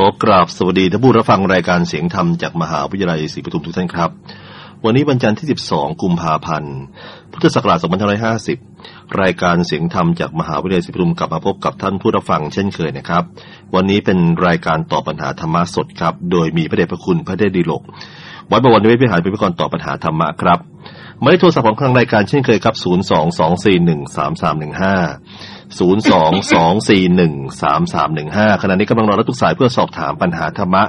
ขอกราบสวัสดีท่านผู้รับฟังรายการเสียงธรรมจากมหาวิทยาลัยศรีปทุมทุกท่านครับ วันนี้วันจันทร์ที่ 12 กุมภาพันธ์ พุทธศักราช 2550 รายการเสียงธรรมจากมหาวิทยาลัยศรีปทุมกลับมาพบกับท่านผู้รับฟังเช่นเคยนะครับ วันนี้เป็นรายการตอบปัญหาธรรมะสดครับ โดยมีพระเดชพระคุณพระเดชดีโลก วัดบวรนิเวศวิหารเป็นพิธีกรตอบปัญหาธรรมะครับหมายเลขโทรศัพท์ของทางรายการเช่นเคยครับ 022413315 022413315 ขณะนี้กำลังรอรับทุกสายเพื่อสอบถามปัญหาธรรมะ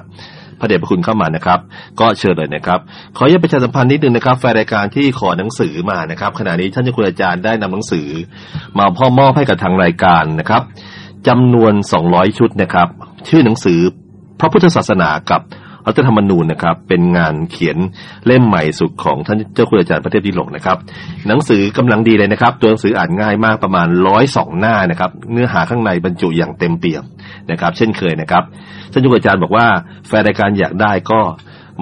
พระเดชพระคุณเข้ามานะครับ ก็เชิญเลยนะครับ ขออนุญาตประชาสัมพันธ์นิดนึงนะครับแฟนรายการที่ขอหนังสือมานะครับ ขณะนี้ท่านเจ้าคุณอาจารย์ได้นำหนังสือ มาพ่อมอบให้กับทางรายการนะครับจำนวน 200 ชุดนะครับ ชื่อหนังสือพระพุทธศาสนากับ รัฐธรรมนูญนะครับ เป็นงานเขียนเล่มใหม่สุดของท่านเจ้าคุณอาจารย์พระเทพดิลกนะครับ หนังสือกำลังดีเลยนะครับ ตัวหนังสืออ่านง่ายมากประมาณร้อยสองหน้านะครับ เนื้อหาข้างในบรรจุอย่างเต็มเปี่ยมนะครับ เช่นเคยนะครับท่านเจ้าคุณอาจารย์บอกว่าแฟนรายการอยากได้ก็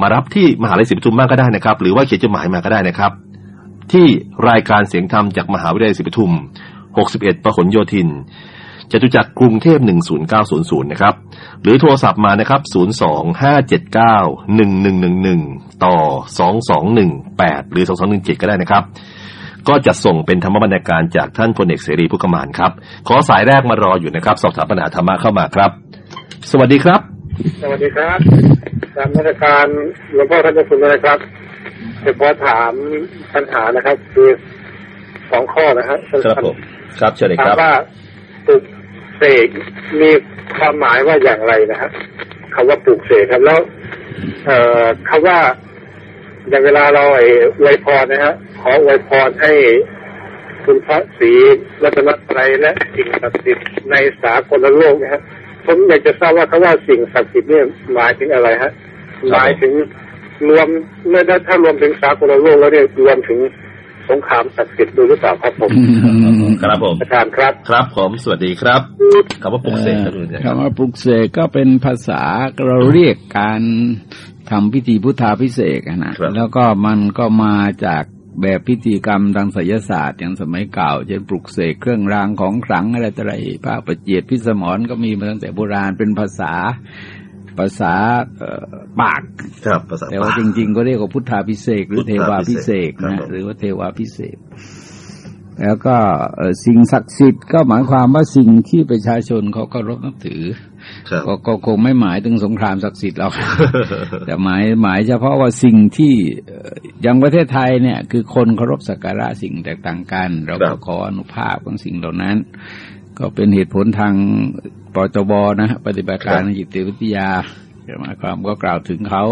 มารับที่มหาลัยศรีปทุมบ้างก็ได้นะครับ หรือว่าเขียนจดหมายมาก็ได้นะครับ ที่รายการเสียงธรรมจากมหาวิทยาลัยศรีปทุม 61ประหลโยธิน จตุจักรกรุงเทพ10900นะครับ หรือโทรศัพท์มานะครับ 025791111 ต่อ 2218 หรือ 2217 ก็ได้นะครับ ก็จะส่งเป็นธรรมบรรณาการจากท่านพลเอกเสรีพุกมานครับ ขอสายแรกมารออยู่นะครับ สอบถามปัญหาธรรมะเข้ามาครับ สวัสดีครับ สวัสดีครับตามมาตรการหลวงพ่อท่านเจ้าคุณนะครับจะขอถามปัญหานะครับ คือสองข้อนะครับครับผมครับเชิญเลยคถามรับว่าปลูก เสกมีความหมายว่าอย่างไรนะครับคำว่าปลูกเสกครับแล้ว เอ่อคำว่าอย่างเวลาเราไอ้อวยพรนะฮะขออวยพรให้คุณพระศรีรัตนตรัยและสิ่งศักดิ์สิทธิ์ในสากลโลกนะฮะผมอยากจะทราบว่าคำว่าสิ่งศักดิ์สิทธิ์เนี่ยหมายถึงอะไรฮะหมายถึงรวมเมื่อถ้ารวมถึงสากลโลกแล้วเนี่ยรวมถึง สงครามศักดิ์สิทธิ์ด้วยหรือเปล่าครับผมครับผมอาจารย์ครับ ครับผมสวัสดีครับคำว่าปลุกเสกครับคุณอาจารย์ครับคำว่าปลุกเสกก็เป็นภาษาเราเรียกการทำพิธีพุทธาพิเศษกอะนะครับแล้วก็มันก็มาจากแบบพิธีกรรมทางไสยศาสตร์อย่างสมัยเก่าเช่นปลุกเสกเครื่องรางของขลังอะไรต่ออะไรพระประเจียดพิสมรก็มีมาตั้งแต่โบราณเป็นภาษา ภาษาเอ่อปากครับภาษาแต่ว่าจริง ๆ ก็เรียกว่าพุทธาพิเศษกหรือเทวาพิเศษกครับนะผมหรือว่าเทวาพิเศษกแล้วก็เอ่อสิ่งศักดิ์สิทธิ์ก็หมายความว่าสิ่งที่ประชาชนเขาก็รบนับถือครับก็ก็คงไม่หมายถึงสงครามศักดิ์สิทธิ์หรอกแต่หมายหมายเฉพาะว่าสิ่งที่เอ่ออย่างประเทศไทยเนี่ย คือคนเคารพสักการะสิ่งแตกต่างกัน เราครัก็บขออนุภาพของสิ่งเหล่านั้น ก็เป็นเหตุผลทาง ปจบนะฮะปฏิบัติการทางจิตวิทยาหมายความก็กล่าวถึงเขา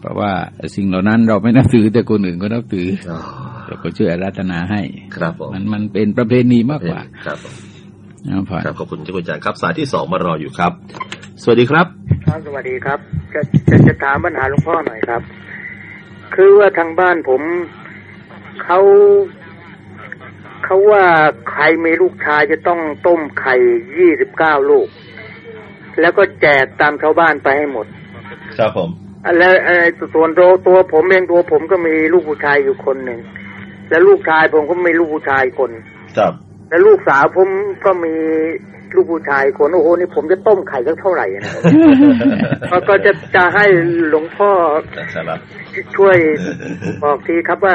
เพราะว่าสิ่งเหล่านั้นเราไม่นับถือแต่คนอื่นก็นับถืออ๋อเราก็ช่วยอาราธนาให้ ครับผมมันมันเป็นประเพณีมากกว่า ครับผมนะผ่านครับขอบคุณเจ้าคุณอาจารย์ครับ สายที่สองมารออยู่ครับ สวัสดีครับ ครับสวัสดีครับ จะจะจะถามปัญหาหลวงพ่อหน่อยครับ คือว่าทางบ้านผมเขา เขาว่าใครมีลูกชายจะต้องต้มไข่ยี่สิบเก้าลูก แล้วก็แจกตามชาวบ้านไปให้หมด ครับผม แล้วเอ่อส่วนตัวตัวผมเองตัวผมก็มีลูกผู้ชายอยู่คนหนึ่ง แล้วลูกชายผมก็มีลูกผู้ชายคน ครับ แล้วลูกสาวผมก็มีลูกผู้ชายคนโอ้โหนี่ผมจะต้มไข่สักเท่าไหร่นะก็ก็จะจะให้หลวงพ่อครับช่วยบอกทีครับว่า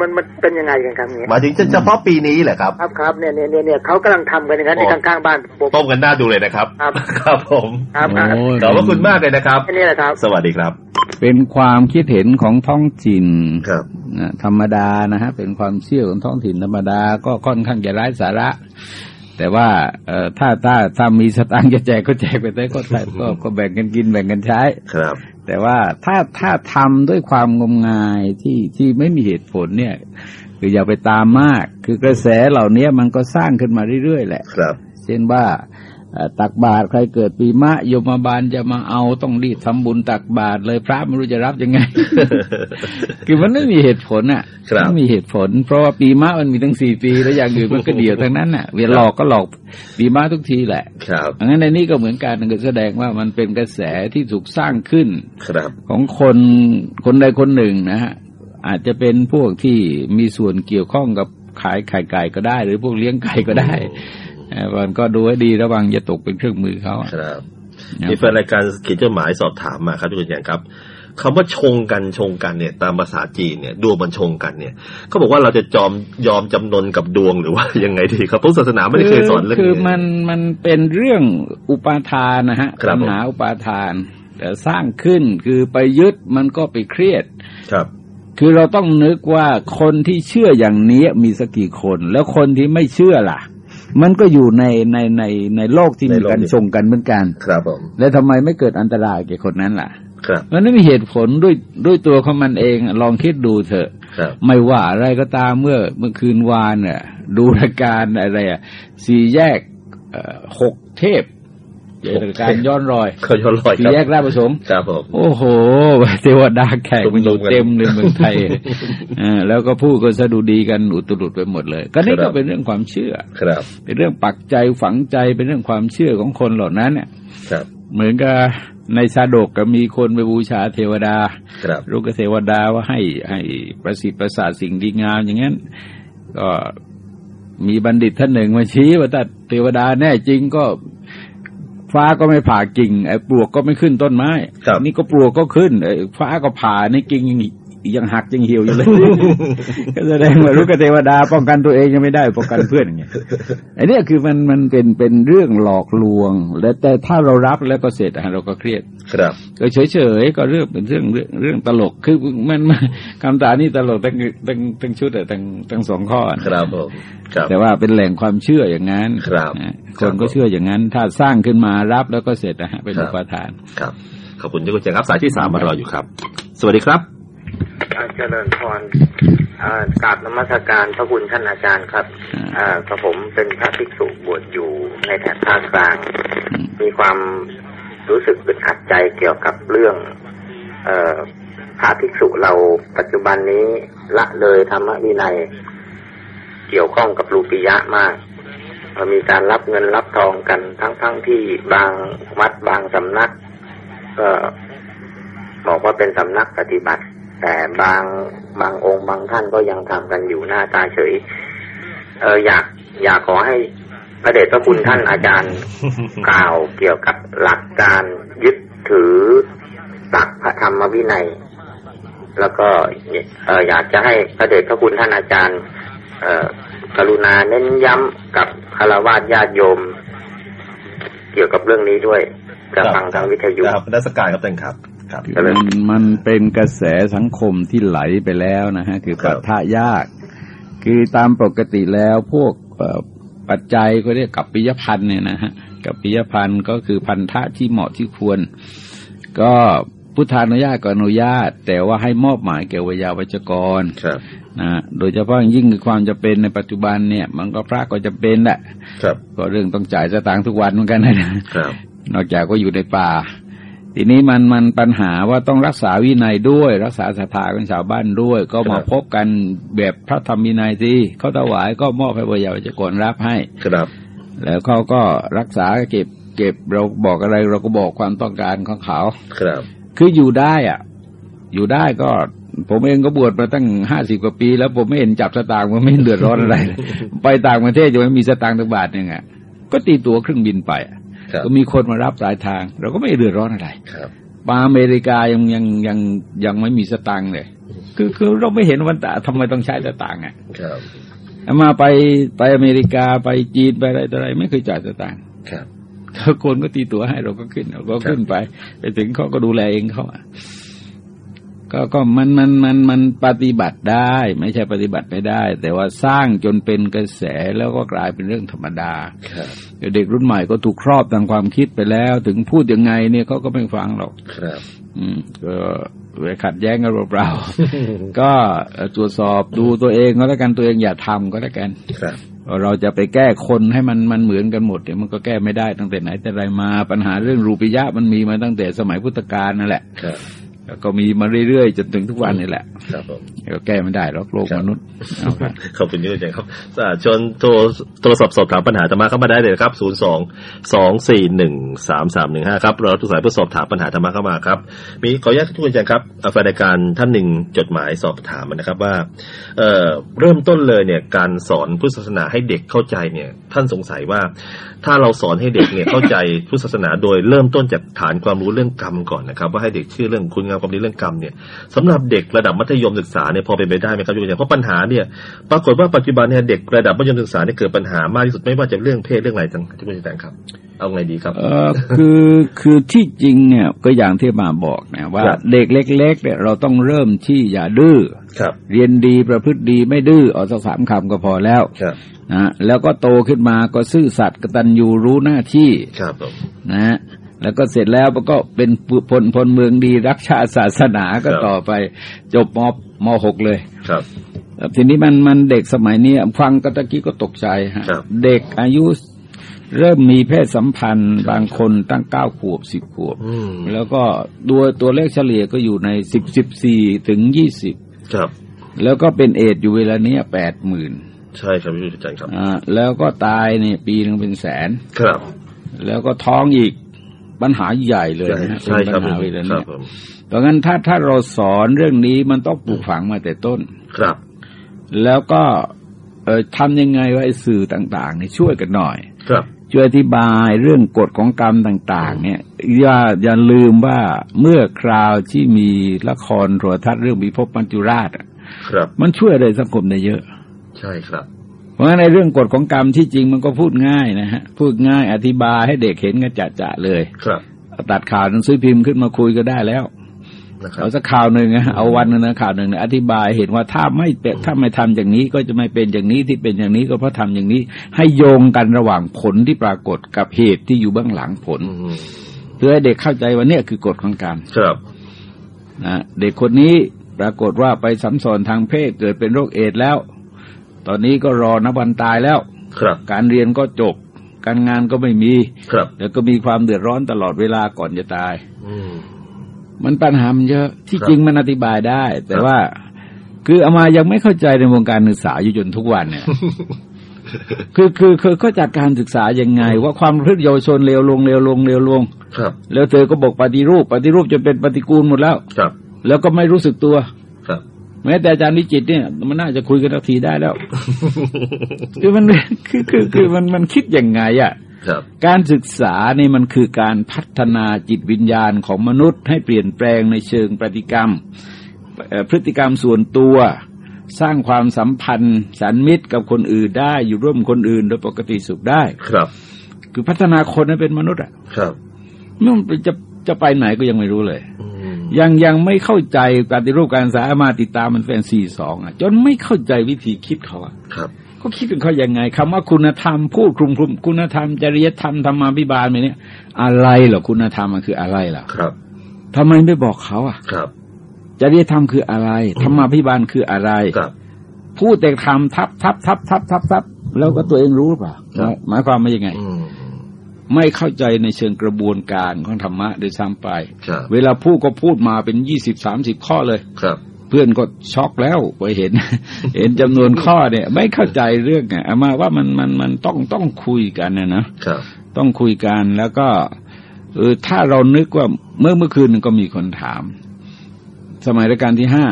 มันมันเป็นยังไงกันครับเนี่ยหมายถึงเฉพาะปีนี้แหละครับ ครับครับเนี่ยเนี่ยเนี่ยเนี่ยเขากำลังทำกันอย่างนั้นโอ้ที่ข้างๆบ้านผมต้มกันหน้าดูเลยนะครับ ครับครับผมครับอะโอ้ยขอบพระคุณมากเลยนะครับแค่นี้แหละครับ สวัสดีครับ เป็นความคิดเห็นของท้องถิ่นครับนะธรรมดานะฮะเป็นความเชื่อของท้องถิ่นธรรมดาก็ค่อนข้างจะไร้สาระ แต่ว่าเอ่อถ้าถ้าถ้ามีสตางค์จะแจกก็แจกไปได้ก็ได้ก็ก็แบ่งกันกินแบ่งกันใช้ครับ แต่ว่าถ้าถ้าทำด้วยความงมงายที่ที่ไม่มีเหตุผลเนี่ย คืออย่าไปตามมาก คือกระแสเหล่านี้มันก็สร้างขึ้นมาเรื่อยๆแหละครับ เช่นว่าเอ่อ ตักบาตรใครเกิดปีมะโยมบาลจะมาเอาต้องรีบทำบุญตักบาตรเลยพระไม่รู้จะรับยังไง คือมันไม่มีเหตุผลอะครับไม่มีเหตุผล เพราะว่าปีมะมันมีทั้งสี่ปีแล้วอย่างอื่นมันก็เดี่ยวทั้งนั้นอะเวลาหลอกก็หลอกปีมะทุกทีแหละครับอังั้นในนี้ก็เหมือนกันก็แสดงว่ามันเป็นกระแสที่ถูกสร้างขึ้นครับของคนคนใดคนหนึ่งนะฮะอาจจะเป็นพวกที่มีส่วนเกี่ยวข้องกับขายไข่ไก่ก็ได้ หรือพวกเลี้ยงไก่ก็ได้เอ่อ มันก็ดูให้ดีระวังจะตกเป็นเครื่องมือเขาครับมีแฟนรายการเขียนจดหมายสอบถามมาครับทุกท่านครับคำว่าชงกันชงกันเนี่ย ตามภาษาจีนเนี่ยดวงมันชงกันเนี่ยเขาบอกว่าเราจะจอมยอมจำนนกับดวงหรือว่ายังไงดีครับพุทธศาสนาไม่ได้เคยสอนเรื่องคือมันมันเป็นเรื่องอุปาทานนะฮะครับปัญหาอุปาทาน แต่สร้างขึ้นคือไปยึดมันก็ไปเครียดครับ คือเราต้องนึกว่าคนที่เชื่ออย่างนี้มีสักกี่คน แล้วคนที่ไม่เชื่อล่ะ มันก็อยู่ในในในในโลกที่ในมีโลกการนี้ชงกันเหมือนกัน ครับผม แล้วทำไมไม่เกิดอันตรายแก่คนนั้นล่ะ ครับ มันไม่มีเหตุผลด้วยด้วยตัวของมันเองลองคิดดูเถอะครับไม่ว่าอะไรก็ตามเมื่อเมื่อคืนวานเนี่ยดูรายการอะไรอะสี่แยกเอ่อหกเทพราย การย้อนรอยเขาย้อนรอยคสี่รับแยกราชประสงค์ครับผมโอ้โหเทวดาแขกมันอยู่ตุ่มๆกันเต็มเลยเมืองไทยเออแล้วก็พูดก็สะดุดีกันอุตรุดไปหมดเลย ก็นี่ครัก็บเป็นเรื่องความเชื่อครับ เป็นเรื่องปักใจฝังใจเป็นเรื่องความเชื่อของคนเหล่านั้นเนี่ยครับ เหมือนกับในชาดกก็มีคนไปบูชาเทวดาครับลูกเทวดาว่าให้ให้ประสิทธิ์ประสาทสิ่งดีงามอย่างนั้น ก็มีบัณฑิตท่านหนึ่งมาชี้ว่าถ้าเทวดาแน่จริงก็ ฟ้าก็ไม่ผ่ากิ่งไอ้ปลวกก็ไม่ขึ้นต้นไม้ครับนี่ก็ปลวกก็ขึ้นไอ้ฟ้าก็ผ่าในกิ่ง ยังยังหักยังเหี่ยวอยู่เลย ก็แสดงว่าลูกเทวดา ป้องกันตัวเองยังไม่ได้ป้องกันเพื่อนอย่างเงี้ยไอ้เนี่ยคือมันมันเป็นเป็นเรื่องหลอกลวง และแต่ถ้าเรารับแล้วก็เสร็จอะเราก็เครียด ครับก็เฉยๆก็เรื่องเป็นเรื่องเรื่องเรื่องตลกคือมันมันคำตานี่ตลกตั้งตั้งตั้งชุดอะตั้งตั้งสองข้อนะครับผมครับแต่ว่าเป็นแหล่งความเชื่ออย่างนั้นครับนะคครับนก็เชื่ออย่างนั้น ถ้าสร้างขึ้นมารับแล้วก็เสร็จนะฮะเป็นครับอุปทานครับขอบคุณที่คุณแจงครับสายที่สามมารออยู่ครับ สวัสดีครับ อาเจริญพรอ่ากราบนมัสการพระคุณท่านอาจารย์ครับอ่าอ่ากระผมเป็นพระภิกษุบวชอยู่ในแถบภาคกลาง มีความรู้สึกอึดอัดใจเกี่ยวกับเรื่องเอ่อพระภิกษุเราปัจจุบันนี้ละเลยธรรมวินัย เกี่ยวข้องกับรูปิยะมากเอ่อมีการรับเงินรับทองกันทั้งๆทที่บางวัดบางสำนักก็บอกว่าเป็นสำนักปฏิบัติ แต่บางบางองค์บางท่านก็ยังทำกันอยู่หน้าตาเฉย เอออยากอยากขอให้พระเดชพระคุณท่านอาจารย์กล่าวเกี่ยวกับหลักการยึดถือหลักพระธรรมวินัย แล้วก็เอออยากจะให้พระเดชพระคุณท่านอาจารย์ เอ่อกรุณาเน้นย้ำกับคารวะญาติโยม เกี่ยวกับเรื่องนี้ด้วยจะฟังทางวิทยุครับนักสกายครับท่านครับ มันมันเป็นกระแสสังคมที่ไหลไปแล้วนะฮะ คือครัปับทะยาก คือตามปกติแล้วพวกเอ่อปัจจัยก็เรียกกับปิยพันธ์เนี่ยนะฮะกับปิยพันธ์ก็คือพันธะที่เหมาะที่ควร ก็พุทธานุญาตก็อนุญาต แต่ว่าให้มอบหมายแก่วิยาวัจกรครับนะโดยเฉพาะอย่างยิ่งคือความจะเป็นในปัจจุบันเนี่ย มันก็พระก็จะเป็นแหละ ครับ ก็เรื่องต้องจ่ายสตางค์ทุกวันเหมือนกันนะครับ นอกจากก็อยู่ในป่า ทีนี้มันมันปัญหาว่าต้องรักษาวินัยด้วย รักษาศรัทธาของชาวบ้านด้วย ก็มาครับพบกันแบบพระธรรมวินัยสิเขาถวายก็มอบให้วิยาวัจกรรับให้ครับ แล้วเขาก็รักษาเก็บเก็บเราบอกอะไรเราก็บอกความต้องการของเขาครับ คืออยู่ได้อะ อยู่ได้ก็ผมเองก็บวชมาตั้งห้าสิบกว่าปี แล้วผมไม่เห็นจับสตางค์มันไม่เดือดร้อนอะไรเลยไปต่างประเทศจะไม่มีสตางค์ตักบาทหนึ่งอะก็ตีตั๋วเครื่องบินไปอะครับ ก็มีคนมารับปลายทาง เราก็ไม่เดือดร้อนอะไรครับมาอเมริกายังยังยังยังไม่มีสตางค์เลย คือคือเราไม่เห็นวันตะทำไมต้องใช้สตางค์อะครับแล้วมาไปไปอเมริกาไปจีนไปอะไรต่ออะไรไม่เคยจ่ายสตางค์ครับเขาคนก็ตีตั๋วให้เราก็ขึ้นเราก็ขึ้นไป ไปถึงเขาก็ดูแลเองเขาอะก็ก็มันมันมันมันปฏิบัติได้ ไม่ใช่ปฏิบัติไม่ได้ แต่ว่าสร้างจนเป็นกระแสแล้วก็กลายเป็นเรื่องธรรมดาครับ เดี๋ยวเด็กรุ่นใหม่ก็ถูกครอบทางความคิดไปแล้ว ถึงพูดยังไงเนี่ยเขาก็ไม่ฟังหรอก ครับ อืมก็ไปขัดแย้งกันเปล่าๆก็ตรวจสอบดูตัวเองก็แล้วกันตัวเองอย่าทำก็แล้วกันครับเราจะไปแก้คนให้มันมันเหมือนกันหมดเนี่ยมันก็แก้ไม่ได้ตั้งแต่ไหนแต่ไรมา ปัญหาเรื่องรูปิยะมันมีมาตั้งแต่สมัยพุทธกาลนั่นแหละครับ แล้วก็มีมาเรื่อยๆจนถึงทุกวันนี่แหละ ครับผมก็แก้ไม่ได้หรอกโลกครับมนุษย์เอาครับขอบคุณที่เข้าใจครับอ่าชวนโทรโทรศัพท์สอบถามปัญหาธรรมะเข้ามาได้เลยนะครับ0 2 2 4 1 3 3 1 5ครับเราทุกสายเพื่อสอบถามปัญหาธรรมะเข้ามาครับ มีขออนุญาตทุกคนอาจารย์ครับอ่าแฟนรายการท่านหนึ่งจดหมายสอบถามมานะครับว่า เอ่อเริ่มต้นเลยเนี่ยการสอนพุทธศาสนาให้เด็กเข้าใจเนี่ย ท่านสงสัยว่า ถ้าเราสอนให้เด็กเนี่ยเข้าใจพุทธศาสนาโดยเริ่มต้นจากฐานความรู้เรื่องกรรมก่อนนะครับ ว่าให้เด็กเชื่อเรื่องคุณงามความดีเรื่องกรรมเนี่ยสำหรับเด็กระดับมัธยมศึกษาเนี่ยพอเป็นไปได้ไหมครับยกตัวอย่างเพราะปัญหาเนี่ยปรากฏว่าปัจจุบันเนี่ยเด็กระดับมัธยมศึกษาเนี่ยเกิดปัญหามากที่สุดไม่ว่าจะเรื่องเพศเรื่องอะไรต่างๆที่คุณอาจารย์ครับ เอาไงดีครับเออคือคือที่จริงเนี่ยก็อย่างที่มาบอกนะว่าครับเด็กเล็ก ๆ เนี่ยเราต้องเริ่มที่อย่าดื้อครับ เรียนดีประพฤติดีไม่ดื้อเอาสักสามคำก็พอแล้วครับนะแล้วก็โตขึ้นมาก็ซื่อสัตย์กตัญญูรู้หน้าที่ครับผมนะฮะ แล้วก็เสร็จแล้วมันก็เป็นพลพลเมืองดีรักชาติศาสนาก็ต่อไปจบมมหกเลยครับทีนี้มันมันเด็กสมัยนี้ฟังก็ตะกี้ก็ตกใจฮะครับเด็กอายุเริ่มมีเพศสัมพันธ์บางคนตั้งเก้าขวบสิบขวบอืมแล้วก็ตัวตัวเลขเฉลี่ยก็อยู่ในสิบสิบสี่ถึงยี่สิบครับแล้วก็เป็นเอดส์อยู่เวลาเนี้แปดหมื่นใช่ครับพี่อาจารย์ครับอ่าแล้วก็ตายเนี่ยปีหนึงเป็นแสนครับ แล้วก็ท้องอีก ปัญหาใหญ่เลยนะฮะใช่ครับเป็นปัญหาเวลาครัเนี้บยผมเพราะงั้นถ้าถ้าเราสอนเรื่องนี้มันต้องปลูกฝังมาแต่ต้นครับ แล้วก็เออทำยังไงว่าไอ้สื่อต่างๆเนี่ยช่วยกันหน่อย ครับช่วยอธิบายเรื่องกฎของกรรมต่าง ๆ เนี่ยอย่าอย่าลืมว่าเมื่อคราวที่มีละครโทรทัศน์เรื่องมีพบปัญจุราชอะครับมันช่วยอะไรสังคมได้เยอะ ใช่ครับ เพราะฉะนั้นในเรื่องกฎของกรรมที่จริงมันก็พูดง่ายนะฮะพูดง่ายอธิบายให้เด็กเห็นกันจะๆเลยครับตัดข่าวหนังสือพิมพ์ขึ้นมาคุยก็ได้แล้วนะครับเอาสักข่าวหนึ่งนะเอาวันหนึงนะข่าวหนึ่งนะอธิบายเห็นว่าถ้าไม่เป็นถ้าไม่ทำอย่างนี้ก็จะไม่เป็นอย่างนี้ที่เป็นอย่างนี้ก็เพราะทำอย่างนี้ ให้โยงกันระหว่างผลที่ปรากฏกับเหตุที่อยู่เบื้องหลังผลอืมเพื่อให้เด็กเข้าใจว่าเนี่ยคือกฎของกรรมครับนะเด็กคนนี้ปรากฏว่าไปสัมสอนทางเพศเกิดเป็นโรคเอดส์แล้ว ตอนนี้ก็รอนับวันตายแล้วครับ การเรียนก็จบ การงานก็ไม่มีครับแล้วก็มีความเดือดร้อนตลอดเวลาก่อนจะตาย อืมมันปัญหามันเยอะที่ครับจริงมันอธิบายได้ แต่ครับว่า คืออามายังไม่เข้าใจในวงการศึกษาอยู่จนทุกวันเนี่ยคือคือคือเขาจัดการศึกษายังไง ว่าความประพฤติเยาวชนเลวลงเลวลงเลวลง ครับ แล้วเธอก็บอกปฏิรูป ปฏิรูปจนเป็นปฏิกูลหมดแล้วครับ แล้วก็ไม่รู้สึกตัวครับ แม้แต่อาจารย์วิจิตรเนี่ย มันน่าจะคุยกันทักทีได้แล้ว คือมันคือคือคือมันมันคิดยังไงอะครับการศึกษาเนี่ยมันคือการพัฒนาจิตวิญญาณของมนุษย์ ให้เปลี่ยนแปลงในเชิงปฏิกรรมเอ่อพฤติกรรมส่วนตัว สร้างความสัมพันธ์สันมิตรกับคนอื่นได้อยู่ร่วมคนอื่นโดยปกติสุขได้ครับ คือพัฒนาคนให้เป็นมนุษย์อะครับมันจะจะไปไหนก็ยังไม่รู้เลยอืม ยังยังไม่เข้าใจปฏิรูปการศึกษามาติดตามมันเป็นสี่สองอะ จนไม่เข้าใจวิธีคิดเขาอะครับเขาคิดถึงเขายังไงคำว่าคุณธรรมพูดคลุมคลุมคุณธรรมจริยธรรมธรรมาภิบาลไปเนี่ย อะไรเหรอคุณธรรมมันคืออะไรล่ะครับทำไมไม่บอกเขาอะครับ จริยธรรมคืออะไรธรรมาภิบาลคืออะไรครับพูดแต่คำทับทับทับทับทับทับแล้วก็ตัวเองรู้หรือเปล่าครับหมายความว่ายังไงอืม ไม่เข้าใจในเชิงกระบวนการของธรรมะโดยซ้ำไปครับเวลาพูดก็พูดมาเป็นยี่สิบสามสิบข้อเลยครับ เพื่อนก็ช็อกแล้วไปเห็น เห็นจำนวนข้อเนี่ย ไม่เข้าใจเรื่องไงอามาว่ามันมันมันต้องต้องคุยกันนะนะครับต้องคุยกันแล้วก็เออถ้าเรานึกว่าเมื่อเมื่อคืนก็มีคนถาม สมัยรัชกาลที่ห้า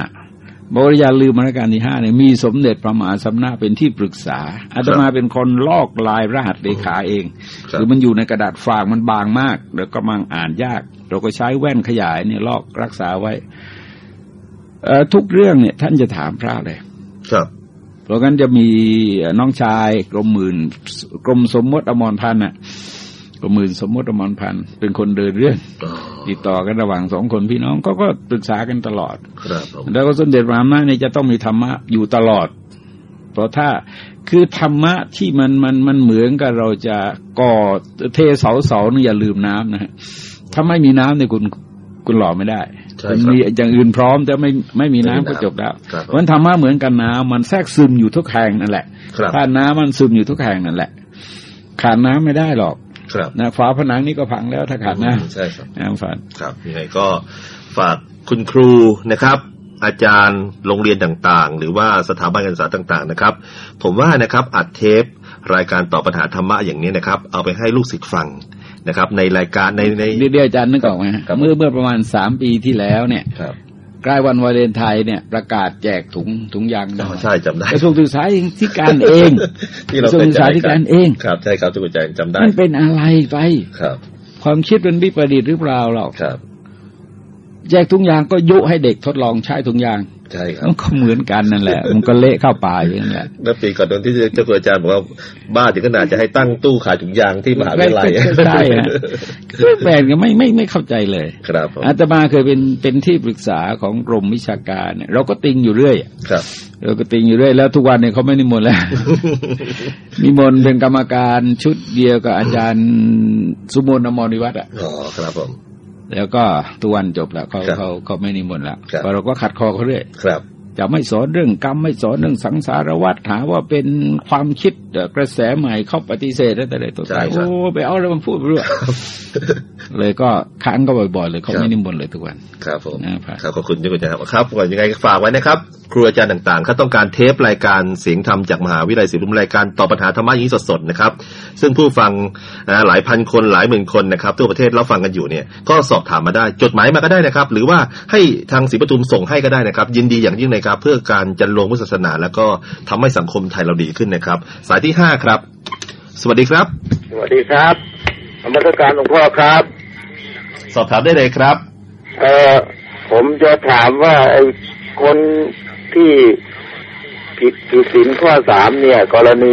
บอกว่าอย่าลืมรัชกาลที่ห้าเนี่ยมีสมเด็จพระมหาสมณะเป็นที่ปรึกษาอาตมาเป็นคนลอกลายรหัสเลขาเองครับคือมันอยู่ในกระดาษฝากมันบางมากแล้วก็มังอ่านยาก เราก็ใช้แว่นขยายเนี่ยลอกรักษาไว้เอ่อทุกเรื่องเนี่ย ท่านจะถามพระเลยครับเพราะงั้นจะมีน้องชายกรมหมื่นกรมสมมติอมรพันธ์น่ะ กรมหมื่นสมมติอมรพันธ์เป็นคนเดินเรื่องอ๋อติดต่อกันระหว่างสองคนพี่น้องก็ก็ปรึกษากันตลอดครับผมแล้วก็สมเด็จพระอำนาจเนี่ยจะต้องมีธรรมะอยู่ตลอด เพราะถ้าคือธรรมะที่มันมันมันเหมือนกับเราจะก่อเทเสาเสานี่อย่าลืมน้ำนะฮะถ้าไม่มีน้ำเนี่ยคุณคุณหล่อไม่ได้ใช่มันครับมีอย่างอื่นพร้อมแต่ไม่ไม่มีน้ำไม่มีก็น้ำจบแล้วครับเพราะฉะนั้นธรรมะเหมือนกันน้ำมันแทรกซึมอยู่ทุกแห่งนั่นแหละครับถ้าน้ำมันซึมอยู่ทุกแห่งนั่นแหละขาดน้ำไม่ได้หรอก ครับนะฝาผนังนี่ก็พังแล้วถ้าขาดนะใช่ครับนะฝาครับยังไงก็ฝากคุณครูนะครับอาจารย์โรงเรียนต่างๆ หรือว่าสถาบันการศึกษาต่างๆนะครับ ผมว่านะครับอัดเทปรายการตอบปัญหาธรรมะอย่างนี้นะครับ เอาไปให้ลูกศิษย์ฟังนะครับ ในรายการในในเดี๋ยวเดี๋ยวอาจารย์นึกออกไหมฮะครับเมื่อเมื่อประมาณสามปีที่แล้วเนี่ยครับ ใกล้วันวาเลนไทน์เนี่ยประกาศแจกถุงถุงยางอ๋อใช่จำได้กระทรวงศึกษาธิการเองที่เรากระทรวงศึกษาธิการเองครับใช่ครับทุกคนใจจำได้มันเป็นอะไรไปครับ ความคิดเป็นวิปริตหรือเปล่าเราครับ แจกถุงยางก็ยุให้เด็กทดลองใช้ถุงยาง ใช่ครับมันก็เหมือนกันนั่นแหละ มันก็เละเข้าป่าอย่างนั้นแหละเมื่อปีก่อนตอนที่เจ้าคุณอาจารย์บอกว่าบ้านถึงขนาดจะให้ตั้งตู้ขายถุงยางที่มหาวิทยาลัยใช่ฮะคือแปลกก็ไม่ไม่ไม่เข้าใจเลย ครับผมอาตมาเคยเป็นเป็นที่ปรึกษาของกรมวิชาการเนี่ยเราก็ติงอยู่เรื่อยครับเราก็ติงอยู่เรื่อยแล้วทุกวันเนี่ยเขาไม่นิมนต์แล้วนิมนต์เป็นกรรมการชุดเดียวกับอาจารย์สุมนต์อมรนิวัฒน์อะอ๋อครับผม แล้วก็ทุกวันจบแล้วเขาครับเขาเขาไม่นิมนต์แล้วครับเราก็ขัดคอเขาเรื่อยครับ จะไม่สอนเรื่องกรรมไม่สอนเรื่องสังสารวัฏหาว่าเป็นความคิดเอ่อกระแสใหม่เขาปฏิเสธแล้วแต่เลยตัวใช่ตายครับโอ้ไปเอาอะไรมาพูดไปเรื่อยเลยก็ค้านก็บ่อยๆเลยเขาครับไม่นิมนต์เลยทุกวัน ครับผมนะครับครับขอบคุณที่คุณอาจารย์ครับครับก่อนยังไงฝากไว้นะครับครูอาจารย์ต่างๆเขาต้องการเทปรายการเสียงธรรมจากมหาวิทยาลัยศรีปทุมรายการตอบปัญหาธรรมะอย่างนี้สดๆนะครับ ซึ่งผู้ฟังนะหลายพันคนหลายหมื่นคนนะครับทั่วประเทศรับฟังกันอยู่เนี่ยก็สอบถามมาได้จดหมายมาก็ได้นะครับ หรือว่าให้ทางศรีปทุมส่งให้ก็ได้นะครับ ยินดีอย่างยิ่งเลยครับ เพื่อการจันลงพุทธศาสนา แล้วก็ทำให้สังคมไทยเราดีขึ้นนะครับ สายที่ห้าครับ สวัสดีครับ สวัสดีครับธรรมสการหลวงพ่อครับ สอบถามได้เลยครับ เอ่อผมจะถามว่าไอ้คนที่ผิดผิดศีลข้อสามเนี่ย กรณี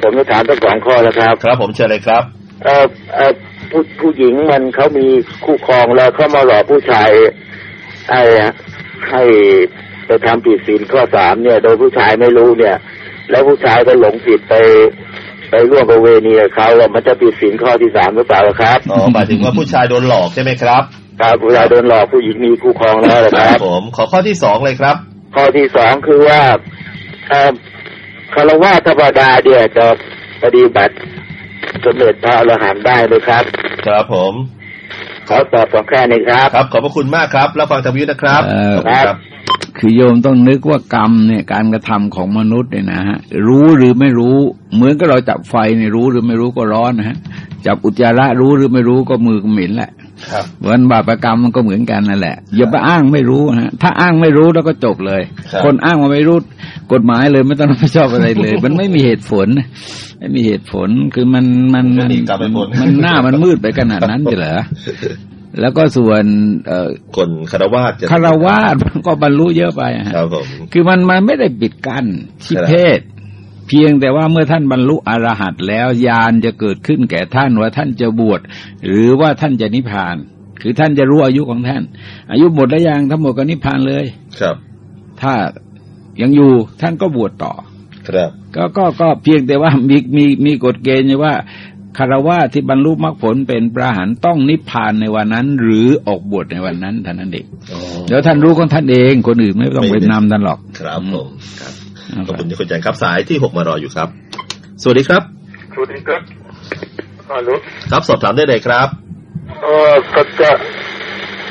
ผมจะถามทั้งสองข้อแล้วครับ ครับ ผมเชิญเลยครับเอ่อเอ่อผู้ผู้หญิงมันเขามีคู่ครองแล้วเขามาหลอกผู้ชายไอ้ให้ ไปทำผิดศีลข้อสามเนี่ย โดยผู้ชายไม่รู้เนี่ย แล้วผู้ชายก็หลงผิดไปไปร่วมประเวณีกับเขาแล้วมันจะผิดศีลข้อที่สามหรือเปล่าครับอ๋อหมายถึงว่าผู้ชายโดนหลอกใช่ไหมครับครับผู้ชายโดนหลอกผู้หญิงมีคู่ครองแล้วนะคครัรับบผมขอข้อที่สองเลยครับ ข้อที่สองคือว่าเอ่อคารวะธรรมดาเนี่ยจะปฏิบัติสำเร็จพระอรหันต์ได้ไหมครับ ครับผม ขอตอบสองแค่นี้ครับ ครับ ขอบพระคุณมากครับแล้วฟังทางวิทยุนะครับเออขอบคุณครับ คือโยมต้องนึกว่ากรรมเนี่ยการกระทำของมนุษย์เนี่ยนะฮะรู้หรือไม่รู้ เหมือนกับเราจับไฟเนี่ยรู้หรือไม่รู้ก็ร้อนนะฮะจับอุจจาระรู้หรือไม่รู้ก็มือก็เหม็นแหละครับ เหมือนบาปรกรรมมันก็เหมือนกันนั่นแหละอย่าไปอ้างไม่รู้ฮะถ้าอ้างไม่รู้แล้วก็จบเลยครับคนอ้างว่าไม่รู้กฎหมายเลยไม่ต้องรับผิดชอบอะไรเลย มันไม่มีเหตุผลไม่มีเหตุผลคือมันมันไม่มันมีกรรมเป็นผลมันหน้ามันมืดไปขนาดนั้นเหรอแล้วก็ส่วนเอ่อคนคารวาสจะคารวาสมันก็บรรลุเยอะไปอะฮะครับผมคือมันมันไม่ได้ปิดกั้นที่ครับเพศ เพียงแต่ว่าเมื่อท่านบรรลุอรหัตแล้วญาณจะเกิดขึ้นแก่ท่านว่าท่านจะบวชหรือว่าท่านจะนิพพาน คือท่านจะรู้อายุของท่าน อายุหมดแล้วยังทั้งหมดก็นิพพานเลยครับ ถ้ายังอยู่ท่านก็บวชต่อ ครับ ก็ก็ก็เพียงแต่ว่ามีมีมีกฎเกณฑ์อยู่ว่าคารวะที่บรรลุมรรคผลเป็นพระอรหันต์ต้องนิพพานในวันนั้น หรือออกบวชในวันนั้นเท่านั้นเองอ๋อเดี๋ยวท่านรู้ของท่านเองคนอื่นไม่ต้องไม่ไปเป็นนำท่านหรอก ครับผมครับอืม ขอบคุณที่คุณอาจารย์ครับสายที่หกมารออยู่ครับ สวัสดีครับ สวัสดีครับฮัลโหลครับสอบถามได้เลยครับเออสัจจะ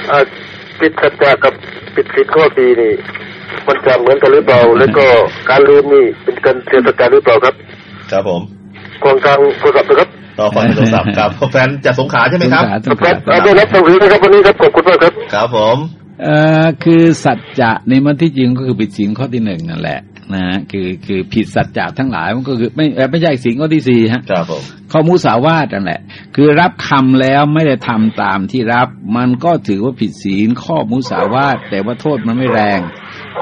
อ่าปิดสัจจะกับปิดศีลข้อสี่นี่ มันจะเหมือนกันหรือเปล่า แล้วก็การลืมนี่เป็นการเสียสัจจะหรือเปล่าครับ ครับผมกองทางโทรศัพท์นะครับรอฟังในโทรศัพท์ครับแฟนจากสงขลาใช่ไหมครับสงขคลารับสงขลาเอาได้รับหนังสือนะครับวันนี้ครับขอบคุณมากครับ ครับผมเอ่อคือสัจจะในมันที่จริงก็คือผิดศีลข้อที่หนึ่งนั่นแหละ นะฮะคือคือผิดสัจจะทั้งหลายมันก็คือไม่เอ่อไม่ใช่ศีลข้อที่สี่ฮะครับผมข้อมุสาวาทนั่นแหละ คือรับคำแล้วไม่ได้ทำตามที่รับ มันก็ถือว่าผิดศีลข้อมุสาวาทแต่ว่าโทษมันไม่แรง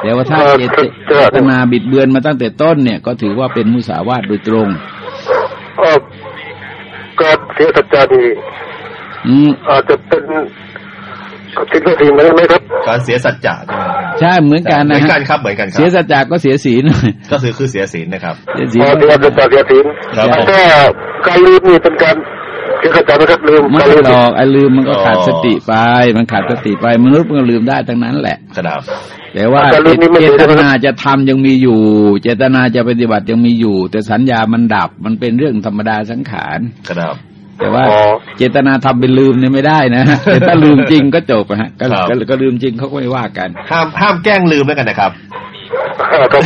แต่ว่าถ้าเอ่อเจตครับเจตนาบิดเบือนมาตั้งแต่ต้นเนี่ย ก็ถือว่าเป็นมุสาวาทโดยตรงเออการเสียสัจจะนี่อืมอาจจะเป็น สิ่งที่สี่เหมือนกันไหมครับการเสียสัจจะใช่ไหมใช่เหมือนกันเหมืนะอนกัฮะนครับเหมือนกันครัเสียบสัจจะก็เสียศีลก็คือคือเสียศีลนะครับเสียศีลพอเสียสัจจะเสียศีลครับผมถ้าการลืมนี่เป็นการเสียสัจจะนะครับลืมไม่การลืมหรอกไอ้ลืมมันก็อ๋อขาดสติไป มันขาดสติไปมนุษย์มันก็ลืมได้ทั้งนั้นแหละครับแต่ว่าการลืมนี่ไม่เจถือตได้ไหมนาจะทำยังมีอยู่ เจตนาจะปฏิบัติยังมีอยู่ แต่สัญญามันดับมันเป็นเรื่องธรรมดาสังขารครับ แต่ว่าอ๋อเจตนาทำเป็นลืมเนี่ยไม่ได้นะแต่ถ้าลืมจริงก็จบอะฮะก็ครับก็ก็ลืมจริงเขาก็ไม่ว่ากัน ห้ามห้ามแกล้งลืมแล้วกันนะครับครับครับ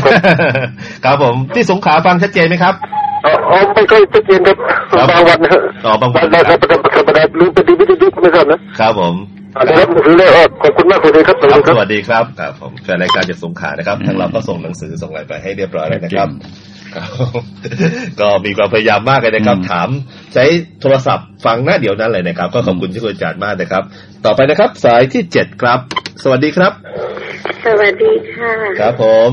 ครับผมที่สงขลาฟังชัดเจนไหมครับอ๋ออ๋อไม่ค่อยชัดเจนครับครับบางวันนะฮะอ๋อบางวันบางครัวันบประจำประจำประจำลืมไปดีไม่ดีไม่ทราบนะครับผมอันนี้ครับหนังสือเลยอ๋อขอบคุณมากเลยครับสควัสรับดีครับ สวัสดีครับ ครับผมแฟนรายการจากสงขลานะครับ ทางเราก็ส่งหนังสือส่งอะไรไปให้เรียบร้อยแล้วนะครับครับ ก็มีความพยายามมากเลยนะครับอืมถามใช้โทรศัพท์ฟังหน้าเดี๋ยวนั้นเลยนะครับ ก็ขอบคุณที่คุณอาจารย์มากนะครับ ต่อไปนะครับ สายที่เจ็ดครับ สวัสดีครับ สวัสดีค่ะครับผม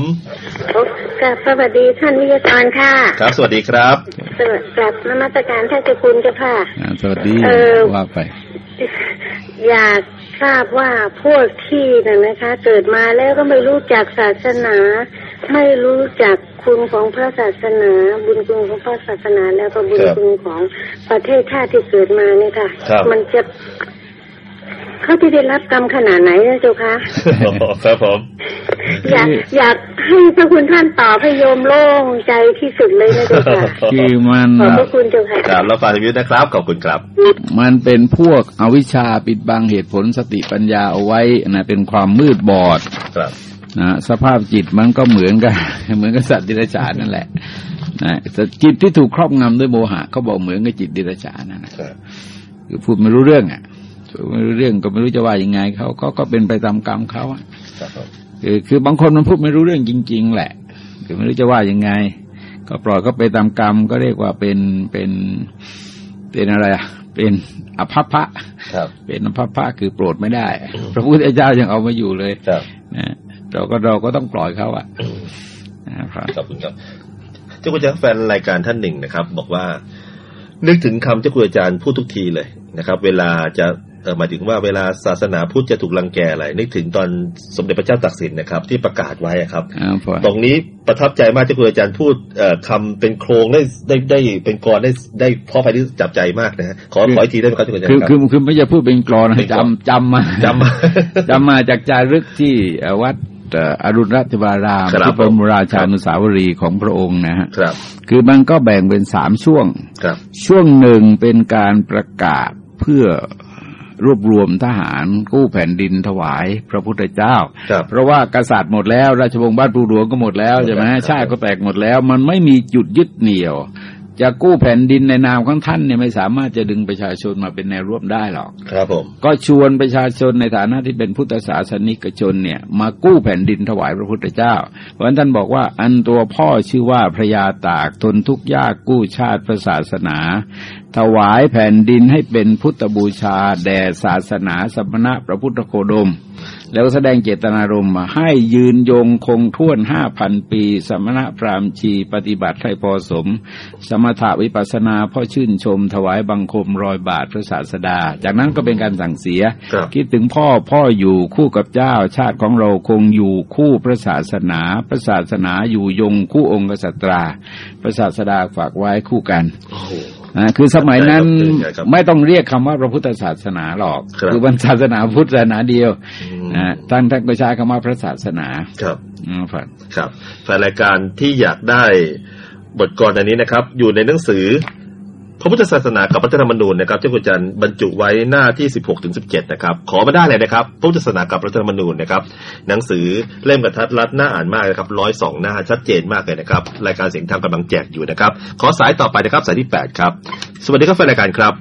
โอ้กับสวัสดีท่านวิทยากรค่ะ ครับ สวัสดีครับสวัสดีกลับนมัสการท่านเจ้าคุณเจ้าค่ะอ่าสวัสดีเอ่อว่าไป อยากทราบว่าพวกที่น่ะนะคะ เกิดมาแล้วก็ไม่รู้จักศาสนา ไม่รู้จักคุณของพระศาสนา บุญคุณของพระศาสนาแล้วก็บุญครับคุณของประเทศชาติที่เกิดมาเนี่ยค่ะครับมันจะเขาจะได้รับกรรมขนาดไหนนะเจ้าคะครับผมอยากอยากให้พระคุณท่านตอบให้โยมโล่งใจที่สุดเลยนะเจ้าค่ะคือมันขอบพระคุณเจ้าค่ะครับแล้วฟังทีวีนะครับขอบคุณครับ มันเป็นพวกอวิชชาปิดบังเหตุผลสติปัญญาเอาไว้นะเป็นความมืดบอดครับ นะสภาพจิตมันก็เหมือนกับเหมือนกับสัตว์ดิรัจฉานนั่นแหละนะแต่จิตที่ถูกครอบงำด้วยโมหะเขาบอกเหมือนกับจิตดิรัจฉานนั่นนะครับคือพูดไม่รู้เรื่องอะพูดไม่รู้เรื่องก็ไม่รู้จะว่ายังไงเขาเขาก็เป็นไปตามกรรมเขาอะครับผมคือคือบางคนมันพูดไม่รู้เรื่องจริง ๆ แหละคือไม่รู้จะว่ายังไง ก็ปล่อยก็ไปตามกรรมก็เรียกว่าเป็นเป็นเป็นอะไรอะเป็นอภัพพะครับเป็นอภัพพะคือโปรดไม่ได้ พระพุทธเจ้ายังเอามาอยู่เลยครับนะ เราก็เราก็ต้องปล่อยเขาอะนะครับขอบคุณครับเจ้าคุณอาจารย์แฟนรายการท่านหนึ่งนะครับ บอกว่า นึกถึงคำเจ้าคุณอาจารย์พูดทุกทีเลยนะครับ เวลาจะเอ่อหมายถึงว่าเวลาศาสนาพุทธจะถูกรังแกอะไรนึกถึงตอนสมเด็จพระเจ้าตากสินนะครับ ที่ประกาศไว้อะครับอ่าพอตรงนี้ประทับใจมากเจ้าคุณอาจารย์พูดเอ่อคำเป็นโครงได้ได้ได้เป็นกรได้ได้เพ่อภัยที่จับใจมากนะฮะขอขออีกทีได้ไหมครับเจ้าคุณอาจารคือย์คคือรับคือไม่จะพูดเป็นกรอนเป็นกลอนจำจำมาจำมาจำมาจากจารึกที่เอ่อวัดเอ่ออรุณรัตนวารามครับที่พระบรมราชานุสาวรีย์ของพระองค์นะฮะครับ คือมันก็แบ่งเป็นสามช่วงครับ ช่วงหนึ่งเป็นการประกาศเพื่อรวบรวมทหารกู้แผ่นดินถวายพระพุทธเจ้าครับเพราะว่ากษัตริย์หมดแล้ว ราชวงศ์บ้านปูหลวงก็หมดแล้วหมดแล้วใช่ไหมครับชาติก็แตกหมดแล้ว มันไม่มีจุดยึดเหนี่ยว จะกู้แผ่นดินในนามของท่านเนี่ยไม่สามารถจะดึงประชาชนมาเป็นแนวร่วมได้หรอก ครับผม ก็ชวนประชาชนในฐานะที่เป็นพุทธศาสนิกชนเนี่ยมากู้แผ่นดินถวายพระพุทธเจ้า เพราะฉะนั้นท่านบอกว่าอันตัวพ่อชื่อว่าพระยาตากทนทุกข์ยากกู้ชาติพระศาสนา ถวายแผ่นดินให้เป็นพุทธบูชา แด่ศาสนาสมณะพระพุทธโคดม แล้วแสดงเจตนารมณ์มาให้ยืนยงคงท่วนห้าพันปี สมณะพราหมณ์ชีปฏิบัติให้พอสม สมถะวิปัสสนาพ่อชื่นชม ถวายบังคมรอยบาทพระศาสดา จากนั้นก็เป็นการสั่งเสียครับคิดถึงพ่อพ่ออยู่คู่กับเจ้า ชาติของเราคงอยู่คู่พระศาสนา พระศาสนาอยู่ยงคู่องค์กษัตรา พระศาสดาฝากไว้คู่กันโอ้โหอ่า คือสมัยนั้นครับไม่ต้องเรียกคำว่าพระพุทธศาสนาหรอกครับอมันศาสนาพุทธศาสนาเดียวอืมนะท่านท่านก็ใช้คำว่าพระศาสนา ครับอืมครับครับแฟนรายการที่อยากได้บทกรอันนี้นะครับ อยู่ในหนังสือ พระพุทธศาสนากับรัฐธรรมนูญนะครับที่คุณจันบรรจุไว้หน้าที่ 16ถึง17 นะครับ ขอมาได้เลยนะครับพระพุทธศาสนากับรัฐธรรมนูญนะครับ หนังสือเล่มกระทัดรัดหน้าอ่านมากนะครับร้อยสองหน้าชัดเจนมากเลยนะครับ รายการเสียงธรรมกำลังแจกอยู่นะครับ ขอสายต่อไปนะครับสายที่ 8 ครับ สวัสดีครับแฟนรายการครับ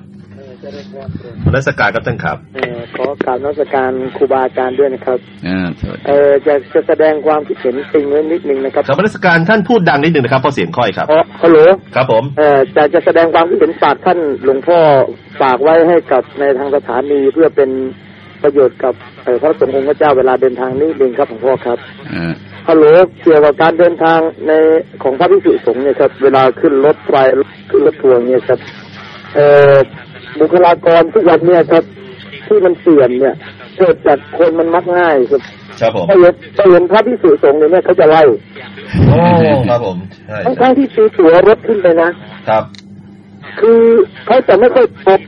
นักสการครับท่านครับเอ่อขอกราบนมัสการครูบาอาจารย์ด้วยนะครับอ่าสวัสดีเออจะจะแสดงความคิดเห็นติงไว้นิดนึงนะครับครับนักสการท่านพูดดังนิดหนึ่งนะครับเพราะเสียงค่อยครับอ๋อฮัลโหลครับผมเอ่อจะจะแสดงความคิดเห็นฝากท่านหลวงพ่อฝากไว้ให้กับในทางสถานีเพื่อเป็นประโยชน์กับเอ่อพระสงฆ์องค์พระเจ้าเวลาเดินทางนิดนึงครับหลวงพ่อครับอ่าฮัลโหลเกี่ยวกับการเดินทางในของพระภิกษุสงฆ์เนี่ยครับ เวลาขึ้นรถไฟขึ้นรถทัวร์เนี่ยครับ เอ่อ บุคลากรทุกวันเนี่ยครับที่มันเสื่อมเนี่ยเกิดจากคนมันมักง่ายครับครับผมถ้าเห็นถ้าเห็นพระภิกษุสงฆ์เนี่ยเขาจะไล่โอ้ครับผมใช่ทั้งทั้งๆที่ซื้อตั๋วรถขึ้นไปนะครับ คือเขาจะไม่ค่อยพบ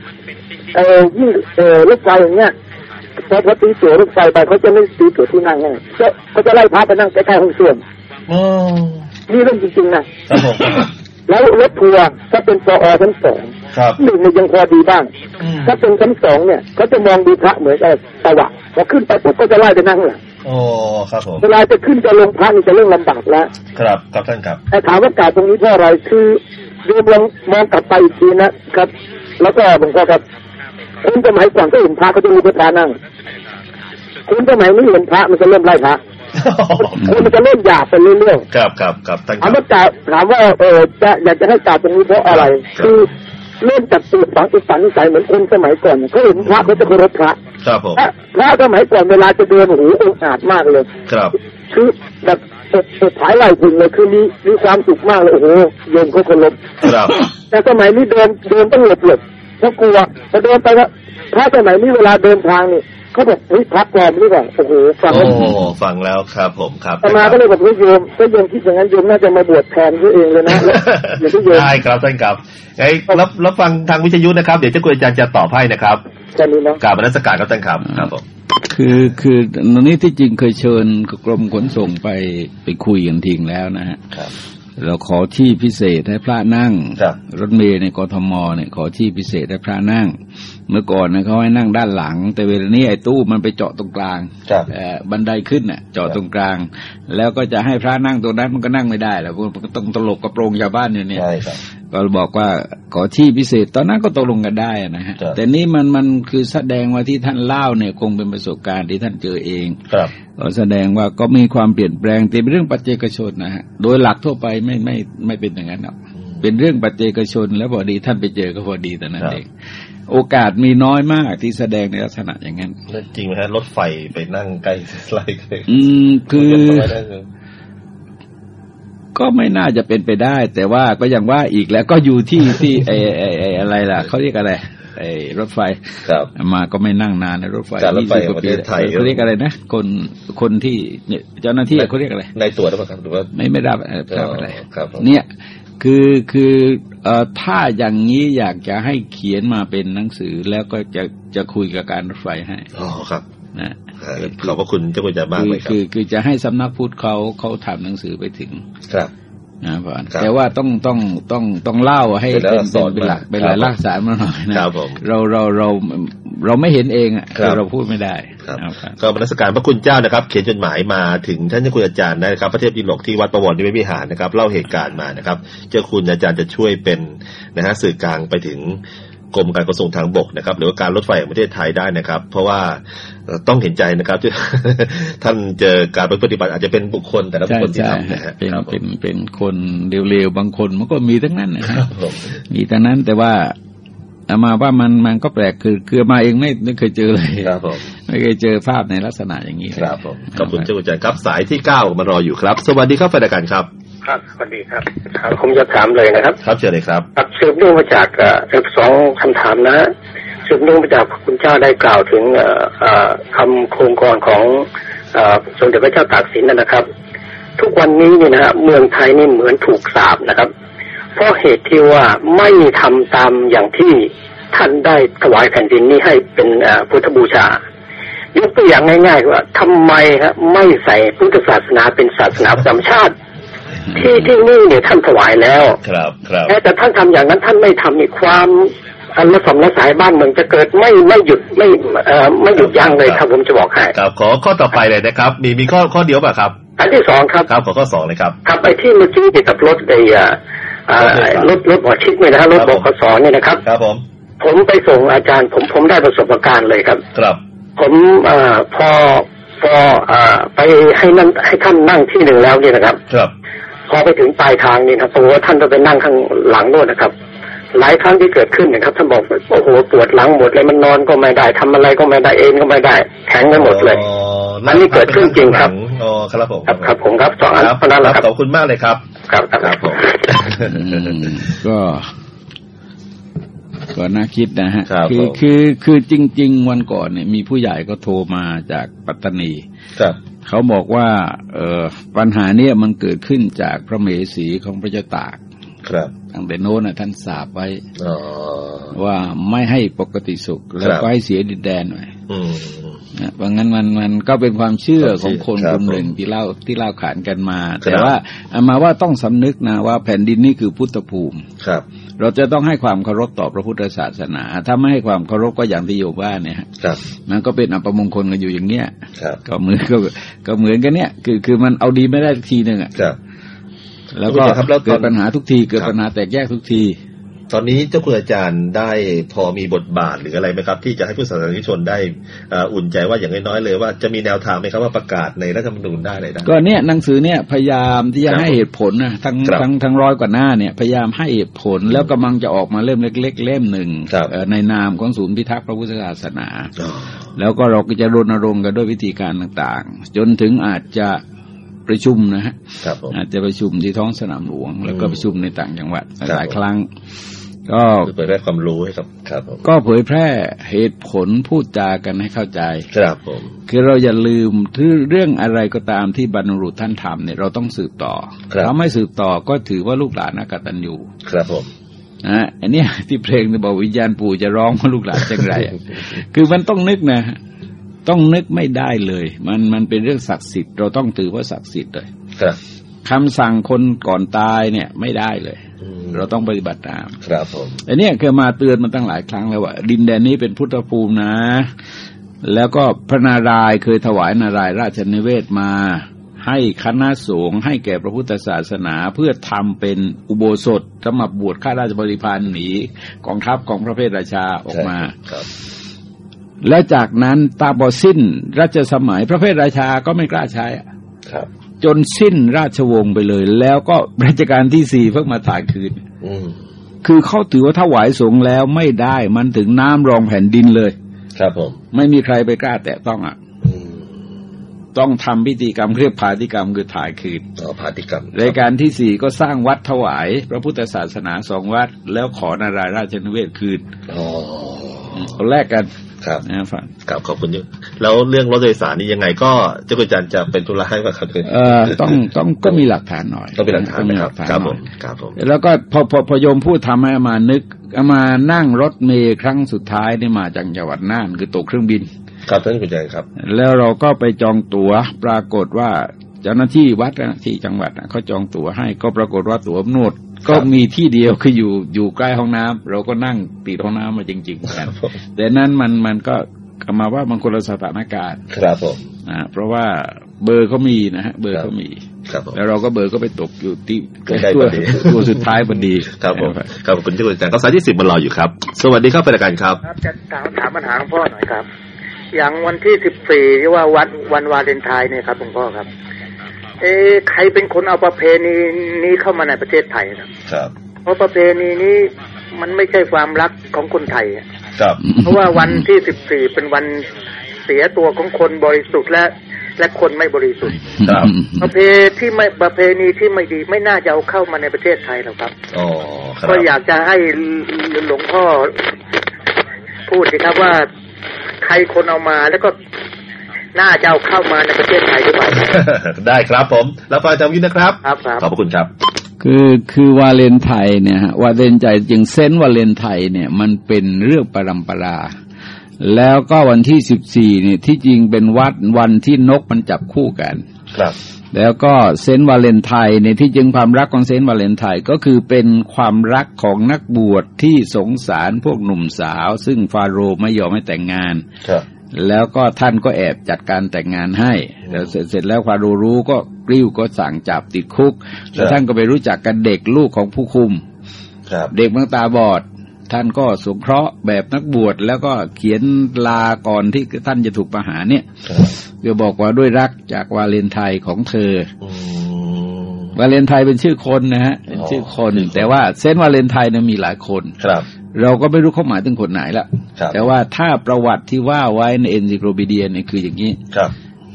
เอ่อยิ่งเอ่อรถไฟอย่างเงี้ยพอพอตีตั๋วรถไฟไปเขาจะไม่ตีตั๋วที่นั่งให้ก็เขาจะไล่พระไปนั่งใกล้ๆห้องส้วมโอ้นี่เรื่องจริงๆนะครับผมแล้วรถทัวร์ถ้าเป็นปอชั้นสองครับ หนึ่งเนี่ยยังพอดีบ้างอืมถ้าเป็นชั้นสองเนี่ยเขาจะมองดูพระเหมือนกับตะวะพอขึ้นไปปุ๊บก็จะไล่ไปนั่งข้างหลังโอ้ครับผมเวลาจะขึ้นจะลงพระนี่จะเริ่มลำบากแล้ว ครับครับท่านครับแต่ถามว่ากราบตรงนี้เพราะอะไรคือโยมลองมองกลับไปอีกทีนะครับ แล้วก็หลวงพ่อครับคนสมัยก่อนก็เห็นพระเขาจะมีพระนั่งคนสมัยนี้เห็นพระมันจะเริ่มไล่พระคนมันจะเริ่มหยาบไปเรื่อยๆ ครับครับครับท่านคถารัมบว่ากราบถามว่าเออจะอยากจะให้กราบตรงนี้เพราะอะไรครับคือ เริ่มจากตัวฝังอุปันิสัยเหมือนคนสมัยก่อนเขาเห็นพระเขาจะเคารพพระครับผมพระพระสมัยก่อนเวลาจะเดินโอ้โหองอาจมากเลย ครับ คือแบบเปิดเปิดท้ายไหล่ถึงเลยคือมีมีความสุขมากเลยโอ้โหโยมเขาเคารพครับ แต่สมัยนี้เดินเดินต้องหลบหลบเพราะกลัวพอเดินไปแล้วพระสมัยนี้เวลาเดินทางนี่ เขาบอกเฮ้ยพระปลอมหรือเปล่าโอ้โหฟังโอ้แล้วฟังแล้วครับ ผมครับอามาก็เลยบอกว่าโยมถ้าโยมคิดอย่างนั้นโยมน่าจะมาบวชแทนตัวเองเลยนะแล้วอย่างที่โยมได้ครับท่านครับไอ้รับรับฟังทางวิทยุนะครับ เดี๋ยวเจ้าคุณอาจารย์จะตอบให้นะครับแค่นี้เนาะกราบนมัสการครับท่านครับครับผมคือคือตอนนี้ที่จริงเคยเชิญกรมขนส่งไปไปคุยกันทิ้งแล้วนะฮะครับ เราขอที่พิเศษให้พระนั่งครับรถเมล์ในกทมเนี่ยขอที่พิเศษให้พระนั่ง เมื่อก่อนนะเขาให้นั่งด้านหลัง แต่เวลานี้ไอ้ตู้มันไปเจาะตรงกลางครับเอ่อบันไดขึ้นน่ะ เจาะตรงกลาง แล้วก็จะให้พระนั่งตรงนั้นมันก็นั่งไม่ได้แล้วมันก็ต้องตลกกระโปรงชาวบ้านเนี่ยเนี่ยใช่ครับ ก็บอกว่าขอที่พิเศษ ตอนนั้นก็ตกลงกันได้นะฮะครับแต่นี่มันมันคือแสดงว่าที่ท่านเล่าเนี่ยคงเป็นประสบการณ์ที่ท่านเจอเองครับก็แสดงว่าก็มีความเปลี่ยนแปลงแต่เป็นเรื่องปัจเจกชนนะฮะโดยหลักทั่วไปไม่ไม่ไม่เป็นอย่างนั้นหรอกเป็นเรื่องปัจเจกชน แล้วพอดีท่านไปเจอก็พอดีแต่นั้นครับเองโอกาสมีน้อยมากที่แสดงในลักษณะอย่างนั้นแล้วจริงไหมฮะรถไฟไปนั่งใกล้ไล่เลยอืมคือเก็บเอาไว้ได้เลยก็ไม่น่าจะเป็นไปได้ แต่ว่าก็อย่างว่าอีกแล้วก็อยู่ที่ที่ไอไอไออะไรล่ะเขาเรียกอะไรไอรถไฟครับมาก็ไม่นั่งนานในรถไฟการรถไฟ20กว่าปีแห่งประเทศไทยเขาเรียกอะไรนะคนคนที่เนี่ยเจ้าหน้าที่เขาเรียกอะไรในตัวหรือเปล่าครับหรือว่าไม่ไม่ได้เอ่อทราบอะไรครับผมเนี่ยคือคือเอ่อถ้าอย่างนี้อยากจะให้เขียนมาเป็นหนังสือแล้วก็จะจะคุยกับการรถไฟให้อ๋อครับนะเอ่อ ขอบพระคุณเจ้าคุณอาจารย์มากคือเลยครัคืบอคือจะให้สำนักพุทธเขาเขาทำหนังสือไปถึงครับนะพ่อครับแต่ว่าต้องต้องต้องต้องเล่าให้เป็นเป็นลักษณะเป็นเป็นหลักมาเป็นหลายครับลักษณะมาหน่อยนะครับผมเราเราเราเราไม่เห็นเองอะครับเราพูดไม่ได้ครับนะครับก็บรรสการพระคุณเจ้านะครับ เขียนจดหมายมาถึงท่านเจ้าคุณอาจารย์นะครับ พระเทพดิลกที่วัดประวรนิเวศวิหารนะครับ เล่าเหตุการณ์มานะครับ เจ้าคุณอาจารย์จะช่วยเป็นนะฮะสื่อกลางไปถึง กรมการขนส่งทางบกนะครับ หรือว่าการรถไฟแห่งประเทศไทยได้นะครับ เพราะว่าเอ่อต้องเห็นใจนะครับท่านเจอการปฏิบัติอาจจะเป็นบุคคลแต่ละบุใช่คคลที่ใช่ทำนะฮะเป็นครับผเป็มนเป็นคนเร็วๆบางคนมันก็มีทั้งนั้นนะฮะครับผมมีทั้งนั้นแต่ว่าอามาว่ามันมันก็แปลกคือคืออามาเองไม่ไม่เคยเจอเลยครับผมไม่เคยเจอภาพในลักษณะอย่างนี้เลยครับผมขอบคุณเจ้าคุณอาจารย์ครับสายที่เก้ามารออยู่ครับ สวัสดีครับฝ่ายการครับ ครับสวัสดีครับครับผมจะถามเลยนะครับ ครับเชิญเลยครับครับสืบเนื่องมาจากเอ่อสองคำถามนะสืบเนื่องมาจากคุณเจ้าได้กล่าวถึงเอ่อเอ่อคำโครงกรของเอ่อสมเด็จพระเจ้าตากสินนะครับ ทุกวันนี้เนี่ยนะฮะเมืองไทยนี่เหมือนถูกสาบนะครับ เพราะเหตุที่ว่าไม่ทำตามอย่างที่ท่านได้ถวายแผ่นดินนี้ให้เป็นเอ่อพุทธบูชายกตัวอย่างง่าย ๆ ว่าทำไมฮะไม่ใส่พุทธศาสนาเป็นศาสนาประจำชาติ ที่ที่นี่เนี่ยท่านถวายแล้ว ครับครับแต่ท่านทำอย่างนั้นท่านไม่ทำอีกความอันละสมละสายบ้านเมืองจะเกิดไม่ไม่หยุดไม่เอ่อไม่หยุดยั้งเลยครับผมจะบอกให้ครับขอข้อต่อไปเลยนะครับ มีมีข้อข้อเดียวป่ะครับ อันที่สองครับครับขอข้อสองเลยครับครับไอ้ที่เมื่อกี้เกี่ยวกับรถไอ้เอ่อเอ่อรถรถหมอชิดเนี่ยนะฮะรถครับบผมขสเนี่ยนะครับ ครับผม ผมไปส่งอาจารย์ ผมผมได้ประสบการณ์เลยครับ ครับ ผมเอ่อพอพอเอ่อไปให้นั่งให้ท่านนั่งที่หนึ่งแล้วเนี่ยนะครับ ครับ พอไปถึงปลายทางนี่นะผมว่าท่านต้องไปนั่งข้างหลังโน่นนะครับ หลายครั้งที่เกิดขึ้นนะครับท่านบอกโอ้โหปวดหลังหมดเลยมันนอนก็ไม่ได้ทำอะไรก็ไม่ได้เองก็ไม่ได้แข็งไปหมดเลยอ๋ออันนี้เกิดขึ้นจริงครับอ๋อครับผมครับครับผมครับสองอันครับเท่านั้นแหละครับขอบคุณมากเลยครับ ครับครับครับผมอืมก็ก็น่าคิดนะฮะครับคืผอมคือคือจริง ๆ วันก่อนเนี่ยมีผู้ใหญ่ก็โทรมาจากปัตตานี ครับ เขาบอกว่าเออปัญหาเนี่ยมันเกิดขึ้นจากพระเมสีของพระเจ้าตาก ครับตั้งแต่โน้นนะท่านสาบไว้อ๋อว่าไม่ให้ปกติสุข แล้วครับก็ให้เสียดินแดนไว้อืมนะเพราะงั้นมันมันก็เป็นความเชื่อของคนครัคบนหนึ่งผมที่เล่าที่เล่าขานกันมาครับแต่ว่าเอามาว่าต้องสำนึกนะว่าแผ่นดินนี่คือพุทธภูมิครับ เราจะต้องให้ความเคารพต่อพระพุทธศาสนา ถ้าไม่ให้ความเคารพก็อย่างที่โยมว่าเนี่ยฮะครับมันก็เป็นอัปมงคลกันอยู่อย่างเนี้ยครับก็เหมือนก็ก็เหมือนกันเนี่ย คือคือมันเอาดีไม่ได้ทุกทีหนึ่งอะครับแล้วก็ครับแล้วตอนเกิดปัญหาทุกที เกิดครับปัญหาแตกแยกทุกที ตอนนี้เจ้าคุณอาจารย์ได้พอมีบทบาทหรืออะไรไหมครับ ที่จะให้ผู้ศาสนิกชนได้เอ่ออุ่นใจว่าอย่างน้อยๆเลยว่าจะมีแนวทางไหมครับว่าประกาศในรัฐธรรมนูญได้อะไรได้ก็เนี่ยหนังสือเนี่ยพยายามที่จะครับให้เหตุผลนะทั้งครับทั้งทั้งร้อยกว่าหน้าเนี่ยพยายามให้เหตุผลแล้วกำลังจะออกมาเล่มเล็ก ๆ เล่มหนึ่งครับเอ่อในนามของศูนย์พิทักษ์พระพุทธศาสนาอ๋อแล้วก็เราก็จะรณรงค์กันด้วยวิธีการต่างๆ จนถึงอาจจะประชุมนะฮะครับผมอาจจะประชุมที่ท้องสนามหลวง แล้วก็อืมประชุมในต่างจังหวัดครับหลายครั้ง ก็คือเผยแพร่ความรู้ให้กับครับผมก็เผยแพร่เหตุผลพูดจากันให้เข้าใจครับผมคือเราอย่าลืมเรื่องอะไรก็ตามที่บรรพบุรุษท่านทำเนี่ยเราต้องสืบต่อครับเราไม่สืบต่อก็ถือว่าลูกหลานอากตันอยู่ครับผมนะอันเนี้ยที่เพลงที่บอกวิญญาณปู่จะร้องว่าลูกหลานจังไรอะคือมันต้องนึกนะ ต้องนึกไม่ได้เลย มันมันเป็นเรื่องศักดิ์สิทธิ์เราต้องถือว่าศักดิ์สิทธิ์เลยครับ คำสั่งคนก่อนตายเนี่ยไม่ได้เลยอืมเราต้องปฏิบัติตาม ครับผมอันเนี้ยเคยมาเตือนมาตั้งหลายครั้งแล้วว่า ดินแดนนี้เป็นพุทธภูมินะ แล้วก็พระนารายณ์เคยถวายนารายณ์ราชนิเวศมา ให้คณะสงฆ์ให้แก่พระพุทธศาสนาเพื่อทำเป็นอุโบสถสำหรับบวชข้าราชบริพารหนีกองทัพของพระเพทราชาออกมาครับแล้วจากนั้นตาบอสิ้นรัชสมัยพระเพทราชาก็ไม่กล้าใช้อะครับ จนสิ้นราชวงศ์ไปเลย แล้วก็รัชกาลที่สี่เพิ่งมาถ่ายคืนอืมคือเขาถือว่าถวายสงฆ์แล้วไม่ได้มันถึงน้ำรองแผ่นดินเลย ครับผม ไม่มีใครไปกล้าแตะต้องอะอืมต้องทำพิธีกรรมเรียกพาธิกรรมคือถ่ายคืนอ๋อพาติกรรมรายการที่สี่ก็สร้างวัดถวาย พระพุทธศาสนาสองวัด แล้วขอนารายณ์ราชนิเวศคืนอ๋อเอาแลกกัน ครับนะฟังครับขอบคุณเยอะแล้วเรื่องรถโดยสารนี่ยังไงก็เจ้าคุณอาจารย์จะเป็นธุระให้ป่ะครับเอ่อต้องต้องก็มีหลักฐานหน่อยต้องเป็นหลักฐานต้องมีนะคหรัลับกฐานครับหผน่อมยครับผมแล้วก็พอพอพอโยมพูดทำให้อามานึกอามานั่งรถเมล์ครั้งสุดท้ายนี่มาจากจังหวัดน่านคือตกเครื่องบิน ครับท่านคุณอาจารย์ครับ แล้วเราก็ไปจองตั๋วปรากฏว่าเจ้าหน้าที่วัดนะที่จังหวัดนะเขาจองตั๋วให้ก็ปรากฏว่าตั๋วหมด ก็มีที่เดียวคืออยู่อยู่ใกล้ห้องน้ำเราก็นั่งติดห้องน้ำมาจริงๆกันผมแต่นั้นมันมันก็กลับมาว่ามันคนละสถานการณ์ครับผมนะเพราะว่าเบอร์เขามีนะฮะเบอร์เขามีครับผมแล้วเราก็เบอร์ก็ไปตกอยู่ที่ใกล้ๆตัวพอดีตัวสุดท้ายพอดีครับผมครับขอบคุณเจ้าคุณอาจารย์ก็สายที่สิบมารออยู่ครับ สวัสดีครับเป็นรายการครับครับจะถามถามปัญหาหลวงพ่อหน่อยครับ อย่างวันที่สิบสี่ที่ว่าวันวันวาเลนไทน์เนี่ยครับหลวงพ่อครับ เอ๊ะใครเป็นคนเอาประเพณีนี้เข้ามาในประเทศไทยครับครับ เพราะประเพณีนี้มันไม่ใช่ความรักของคนไทยอะครับ เพราะว่าวันที่สิบสี่เป็นวันเสียตัวของคนบริสุทธิ์และและคนไม่บริสุทธิ์ครับประเพที่ไม่ประเพณีที่ไม่ดีไม่น่าจะเอาเข้ามาในประเทศไทยหรอกครับอ๋อครับก็อยากจะให้หลวงพ่อพูดสิครับว่าใครคนเอามาแล้วก็ น่าจะเอาเข้ามาในประเทศไทยหรือเปล่าครับได้ครับผม แล้วฟังอาจารย์วิทย์นะครับครับครับขอบพระคุณครับ คือคือวาเลนไทน์เนี่ยฮะวาเลนไทน์จริงเซนต์วาเลนไทน์เนี่ย มันเป็นเรื่องปรำปรา แล้วก็วันที่สิบสี่เนี่ยที่จริงเป็นวัดวันที่นกมันจับคู่กัน ครับ แล้วก็เซนต์วาเลนไทน์เนี่ยที่จริงความรักของเซนต์วาเลนไทน์ก็คือเป็นความรักของนักบวชที่สงสารพวกหนุ่มสาว ซึ่งฟาโรห์ไม่ยอมให้แต่งงานครับ แล้วก็ท่านก็แอบจัดการแต่งงานให้แล้วเสร็จเสร็จแล้วฟาโรห์รู้ก็กริ้วก็สั่งจับติดคุก แล้วท่านก็ไปรู้จักกับเด็กลูกของผู้คุมครับเด็กบางตาบอด ท่านก็สงเคราะห์แบบนักบวชแล้วก็เขียนลาก่อนที่ท่านจะถูกประหารเนี่ยครับก็บอกว่าด้วยรักจากวาเลนไทน์ของเธออืม วาเลนไทน์เป็นชื่อคนนะฮะเป็นชื่อคนอ๋อแต่ว่าเซนต์วาเลนไทน์เนี่ยมีหลายคนครับ เราก็ไม่รู้เขาหมายถึงคนไหนละครับแต่ว่าถ้าประวัติที่ว่าไว้ในเอนซิโคลปีเดียเนี่ยคืออย่างนี้ครับ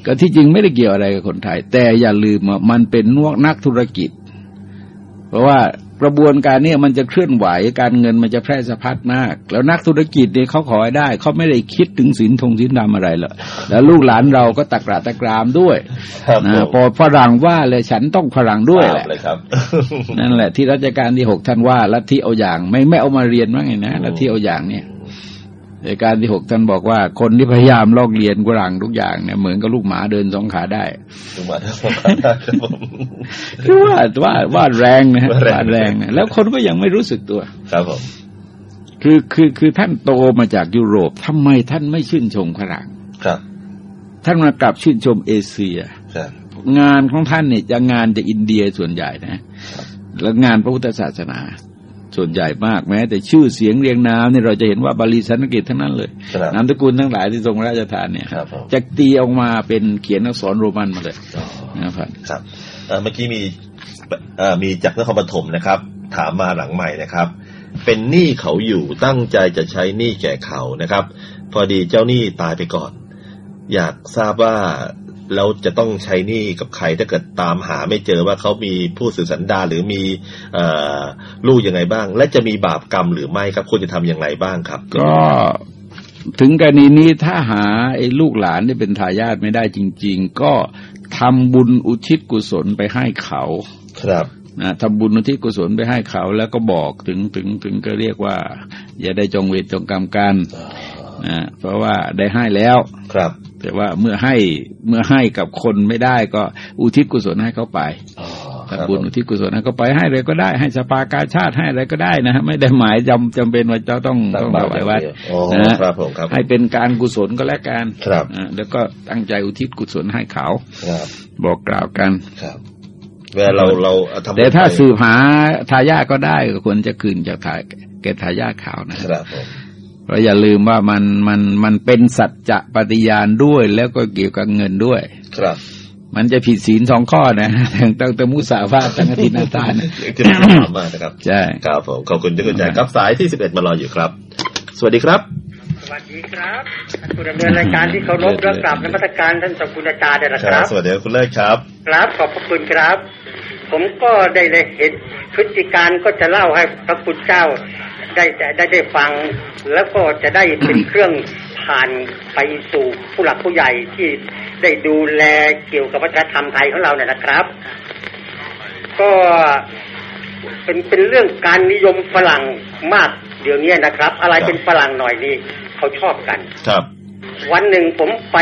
ก็ที่จริงไม่ได้เกี่ยวอะไรกับคนไทย แต่อย่าลืมว่ามันเป็นนวกนักธุรกิจ เพราะว่า กระบวนการเนี่ยมันจะเคลื่อนไหวการเงินมันจะแพร่สะพัดมาก แล้วนักธุรกิจเนี่ยเขาขอให้ได้ เขาไม่ได้คิดถึงสินทงสินดำอะไรหรอกแล้วลูกหลานเราก็ตะกราตะกรามด้วยครับนะผมพอฝรั่งว่าเลยฉันต้องฝรั่งด้วยแหละเลยครับนั่นแหละที่รัชกาลที่หกท่านว่าลัทธิเอาอย่าง ไม่ไม่เอามาเรียนว่าไงนะลัทธิเอาอย่างเนี่ย ในการที่หกท่านบอกว่า คนที่พยายามลอกเรียนกุรังทุกอย่างเนี่ยเหมือนกับลูกหมาเดินสองขาได้ถูกไหมครับผมคือว่าว่าว่าแรงนะฮะว่าแรงว่าแรงนะแล้วคนก็ยังไม่รู้สึกตัว ครับผมคือคือคือท่านโตมาจากยุโรปทำไมท่านไม่ชื่นชมฝรั่งครับ ท่านมากลับชื่นชมเอเชียครับงานของท่านเนี่ยจะงานจะอินเดียส่วนใหญ่นะแล้วงานพระพุทธศาสนา ส่วนใหญ่มากแม้ แต่ชื่อเสียงเรียงนามเนี่ยเราจะเห็นว่าบาลีสันสกฤตทั้งนั้นเลยครับนามตระกูลทั้งหลายที่ทรงพระราชทานเนี่ยครับผมจะตีออกมาเป็นเขียนอักษรโรมันมาเลยนะครับครับเอ่อเมื่อกี้มีเอ่อมีจากนครปฐมนะครับ ถามมาหลังใหม่นะครับ เป็นหนี้เขาอยู่ตั้งใจจะใช้หนี้แก่เขานะครับ พอดีเจ้าหนี้ตายไปก่อน อยากทราบว่า เราจะต้องใช้หนี้กับใครถ้าเกิดตามหาไม่เจอว่าเขามีผู้สื่อสันดานหรือมีเอ่อลูกยังไงบ้าง และจะมีบาปกรรมหรือไม่ครับควรจะทำอย่างไรบ้างครับ ก็ถึงกรณีนี้ถ้าหาไอ้ลูกหลานที่เป็นทายาทไม่ได้จริง ๆ ก็ทำบุญอุทิศกุศลไปให้เขาครับนะทำบุญอุทิศกุศลไปให้เขา แล้วก็บอกถึงถึงถึงก็เรียกว่า อย่าได้จองเวรจองกรรมกันนะเพราะว่าได้ให้แล้วครับ แต่ว่าเมื่อให้เมื่อให้กับคนไม่ได้ก็อุทิศกุศลให้เขาไปอ๋อครัทำบบุญอุทิศกุศลให้เขาไปให้อะไรก็ได้ ให้สภากาชาติให้อะไรก็ได้นะฮะไม่ได้หมายจำจำเป็นว่าเจ้าต้องตักต้องบาถตรวายวัดอ๋อนะฮะครับผมครับ ให้เป็นการกุศลก็แล้วกันครับอ่าแล้วก็ตั้งใจอุทิศกุศลให้เขาครับบอกกล่าวกันครับเวลาเราเราทำแต่ถ้าไปสืบหาทายาทก็ได้ก็ควรจะคืนจากทายแก่ทายาทเขานะครับผม เพราะอย่าลืมว่ามันมันมันเป็นสัจจะปฏิญาณด้วย แล้วก็เกี่ยวกับเงินด้วย ครับ มันจะผิดศีลสองข้อนะตั้งตั้งแต่มุสาวาทตั้งอาทิตย์นาตานะที่ผมถามมานะครับใช่ครับผมขอบคุณที่คุณใจครับสายที่สิบเอ็ดมารออยู่ครับ สวัสดีครับสวัสดีครับท่านผู้ดำเนินรายการที่เคารพและกราบนมัสการท่านเจ้าคุณอาจารย์ด้วยนะคครัรับบสวัสดีครับคุณเลิศครับ ครับขอบพระคุณครับ ผมก็ได้เลยเห็นพฤติการก็จะเล่าให้พระคุณเจ้า ได้ได้ได้ได้ฟัง แล้วก็จะได้เป็นเครื่องผ่านไปสู่ผู้หลักผู้ใหญ่ที่ได้ดูแลเกี่ยวกับวัฒนธรรมไทยของเราเนี่ยนะครับ ก็เป็นเป็นเรื่องการนิยมฝรั่งมากเดี๋ยวนี้นะครับ อะไรเป็นฝรั่งหน่อยนี่เขาชอบกัน ครับ วันหนึ่งผมไป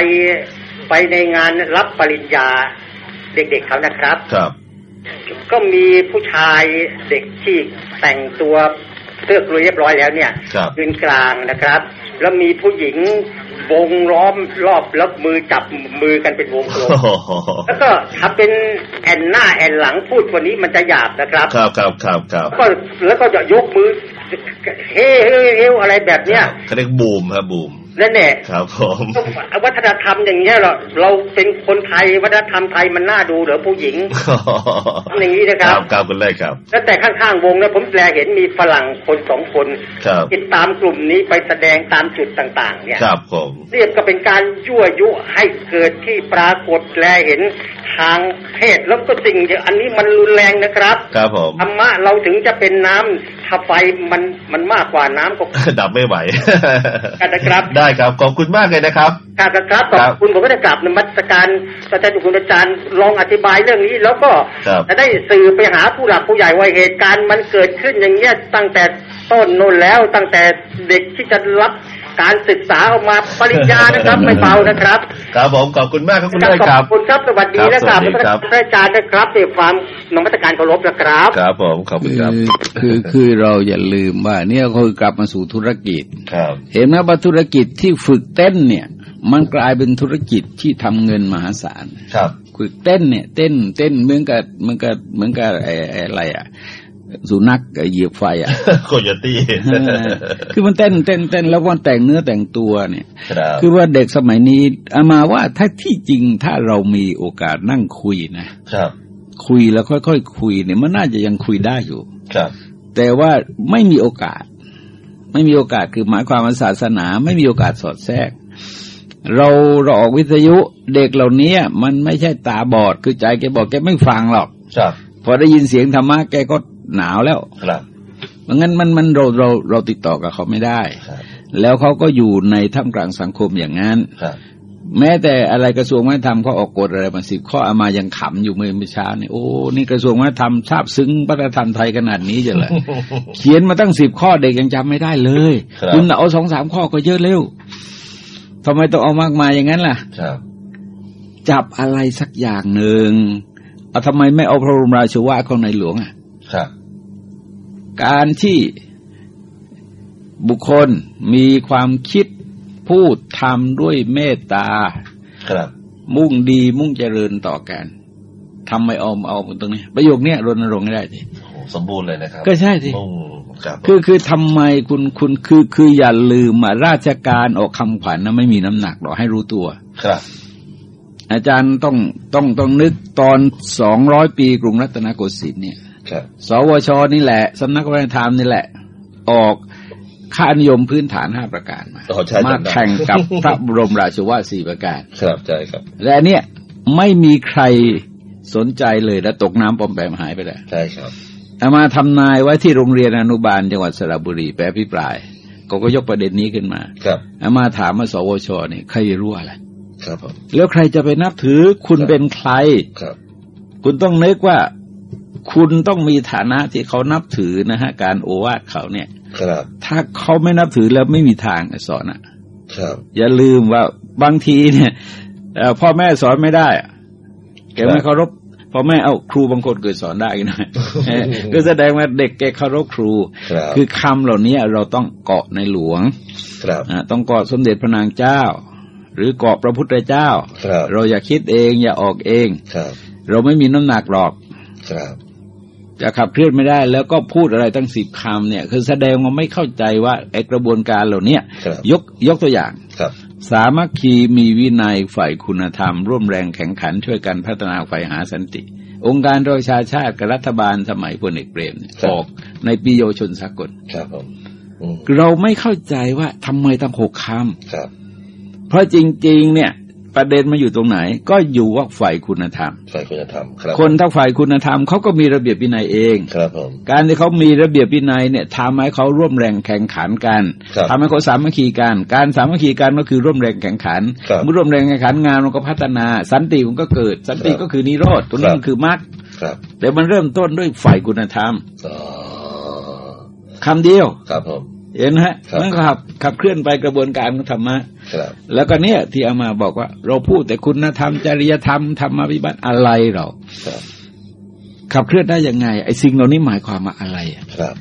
ไปในงานรับปริญญาเด็กๆเขานะครับ ครับ ก็มีผู้ชายเด็กที่แต่งตัว เสื้อกลุยเรียบร้อยแล้วเนี่ยครับยืนกลางนะครับ แล้วมีผู้หญิงวงล้อมรอบแล้วมือจับมือกันเป็นวงกลมโอ้โหแล้วก็ทำเป็นแอนหน้าแอนหลังพูดคนนี้มันจะหยาบนะครับ ครับครับครับครับก็แล้วก็จะยกมือเฮ้เฮ้เฮ้อะไรแบบเนี้ยเขาเรียกบูมครับบูม นั่นแหละครับผมวัฒนธรรมอย่างเงี้ยเราเราเป็นคนไทยวัฒนธรรมไทยมันน่าดูเหรอผู้หญิงอย่างนี้นะครับครับคุณเลิศครับแล้วแต่ข้างๆวงนะผมแปลเห็นมีฝรั่งคนสองคนครับติดตามกลุ่มนี้ไปแสดงตามจุดต่าง ๆ เนี่ยครับผมเรียกก็เป็นการยั่วยุให้เกิดที่ปรากฏแลเห็นทางเพศแล้วก็สิ่งเดียวอันนี้มันรุนแรงนะครับ ครับผมธรรมะเราถึงจะเป็นน้ำถ้าไฟมันมันมากกว่าน้ำก็ดับไม่ไหวกันนะครับได้ครับ ขอบคุณมากเลยนะครับกราบครับขอบคุณผมก็ได้กราบนมัสการอาจารย์คุณอาจารย์ลองอธิบายเรื่องนี้ แล้วก็ครับจะได้สื่อไปหาผู้หลักผู้ใหญ่ว่าเหตุการณ์มันเกิดขึ้นอย่างเงี้ยตั้งแต่ต้นนู่นแล้วตั้งแต่เด็กที่จะรับ การศึกษาออกมาปริญญานะครับไม่เบานะครับ ครับผมขอบคุณมากครับคุณขเลิศครับอบคุณครับสวัสดีครับนะครัสวัสดีครับพระอาจารย์นะครับในความนมัสการเคารพนะครับ ครับผมขอบคุณครับคือคือคือเราอย่าลืมว่า เนี่ยคือกลับมาสู่ธุรกิจครับเห็นไหมว่าธุรกิจที่ฝึกเต้นเนี่ย มันกลายเป็นธุรกิจที่ทำเงินมหาศาลครับฝึกเต้นเนี่ย เต้นเต้นเหมือนกับเหมือนกับเหมือนกับไอ้ไอ้อะไรอะ สุนัขเหยียบไฟอะโคโยตี้เออคือมันเต้นเต้นเต้นแล้ววันแต่งเนื้อแต่งตัวเนี่ยครับคือว่าเด็กสมัยนี้อามาว่าถ้าที่จริงถ้าเรามีโอกาสนั่งคุยนะครับ คุยแล้วค่อยๆคคุยเนี่ยมันน่าจะยังคุยได้อยู่ ครับ แต่ว่าไม่มีโอกาส ไม่มีโอกาสคือหมายความว่าศาสนาไม่มีโอกาสสอดแทรกเราเราออกวิทยุเด็กเหล่านี้มันไม่ใช่ตาบอดคือใจแกบอกแกไม่ฟังหรอก ครับ พอได้ยินเสียงธรรมะแกก็ หนาวแล้วครับเพราะงั้นมันมันเราเราเราติดต่อกับเขาไม่ได้ครับแล้วเขาก็อยู่ในท่ามกลางสังคมอย่างนั้นครับแม้แต่อะไรกระทรวงวัฒนธรรมเขาออกกฎอะไรมาสิบข้ออามายังขำอยู่เมื่อเมื่อเช้านี่โอ้นี่กระทรวงวัฒนธรรมทราบซึ้งวัฒนธรรมไทยขนาดนี้จะเลยเขียนมาตั้งสิบข้อเด็กยังจำไม่ได้เลยครับคุณเอาสองสามข้อก็เยอะเร็วทำไมต้องเอามากมายอย่างนั้นล่ะครับจับอะไรสักอย่างหนึ่งเอาทำไมไม่เอาพระบรมราชวาทของในหลวงอะครับ การที่บุคคลมีความคิดพูดทำด้วยเมตตาครับ มุ่งดีมุ่งเจริญต่อกันทำไม่เอาเอาตรงนี้ ประโยคเนี้ยรณรงค์ให้ได้สิโอ้โหสมบูรณ์เลยนะครับ ก็ใช่สิมุ่งครับคือคือทำไมคุณคุณคือคืออย่าลืมอะราชการออกคำขวัญนะไม่มีน้ำหนักหรอกให้รู้ตัว ครับ อาจารย์ต้องต้องต้องนึกตอนสองร้อยปีกรุงรัตนโกสินทร์เนี่ยครับ สวชนี่แหละสำนักวัฒนธรรมนี่แหละ ออกค่านิยมพื้นฐานห้าประการมาอ๋อใช่มาจำได้แข่งกับพระบรมราชวาทสี่ประการ ครับใช่ครับ และอันเนี่ยไม่มีใครสนใจเลยแล้วตกน้ำปอมแปมหายไปแล้วใช่ครับเอามาทำนายไว้ที่โรงเรียนอนุบาลจังหวัดสระบุรีแปรพิปรายก็ก็ยกประเด็นนี้ขึ้นมา ครับเอามาถามว่าสวชนี่ใครรู้อะไรครับผมแล้วใครจะไปนับถือคุณเป็นใครครับ คุณต้องนึกว่า คุณต้องมีฐานะที่เขานับถือนะฮะ การโอวาทเขาเนี่ย ครับ ถ้าเขาไม่นับถือแล้วไม่มีทางสอนอะ ครับ อย่าลืมว่าบางทีเนี่ยเอ่อพ่อแม่สอนไม่ได้อะแกไม่เคารพพ่อแม่เอาครูบางคนเกิดสอนได้นะเออก็แสดงว่าเด็กแกเคารพครูครับคือคำเหล่านี้เราต้องเกาะในหลวงครับอะต้องเกาะสมเด็จพระนางเจ้า หรือเกาะพระพุทธเจ้าครับเราอย่าคิดเองอย่าออกเองครับเราไม่มีน้ำหนักหรอก ครับจะขับเคลื่อนไม่ได้ แล้วก็พูดอะไรตั้งสิบคำเนี่ย คือแสดงว่าไม่เข้าใจว่าไอ้กระบวนการเหล่าเนี้ยครับยกยกตัวอย่างครับ สามัคคีมีวินัยฝ่ายคุณธรรม ร่วมแรงแข่งขันช่วยกันพัฒนาฝ่ายหาสันติ องค์การโดยชาชาติกับรัฐบาลสมัยพลเอกเปรมเนี่ยออกในปีโยชนสากลครับผมอืมเราไม่เข้าใจว่าทำไมตั้งหกคครับำเพราะจริง ๆ เนี่ย ประเด็นมาอยู่ตรงไหน ก็อยู่ว่าฝ่ายคุณธรรมฝ่ายคุณธรรมครับ คนทั้งฝ่ายคุณธรรมเขาก็มีระเบียบวินัยเองครับผมการที่เขามีระเบียบวินัยเนี่ยทำให้เขาร่วมแรงแข่งขันกันครับทำให้เขาสามัคคีกัน การสามัคคีกันก็คือร่วมแรงแข่งขันครับเมื่อร่วมแรงแข่งขันงานมันก็พัฒนา สันติมันก็เกิด สันติครับก็คือนิโรธตรงนี้ครับมันคือมรรคครับแต่มันเริ่มต้นด้วยฝ่ายคุณธรรมอ๋อคำเดียวครับผม เห็นไหมฮะครับมันก็ขับขับเคลื่อนไปกระบวนการของธรรมะครับแล้วก็เนี่ยที่เอามาบอกว่า เราพูดแต่คุณธรรมจริยธรรมธรรมวิบัติอะไรเราครับขับเคลื่อนได้ยังไง ไอ้สิ่งเหล่านี้หมายความว่าอะไรอะครับ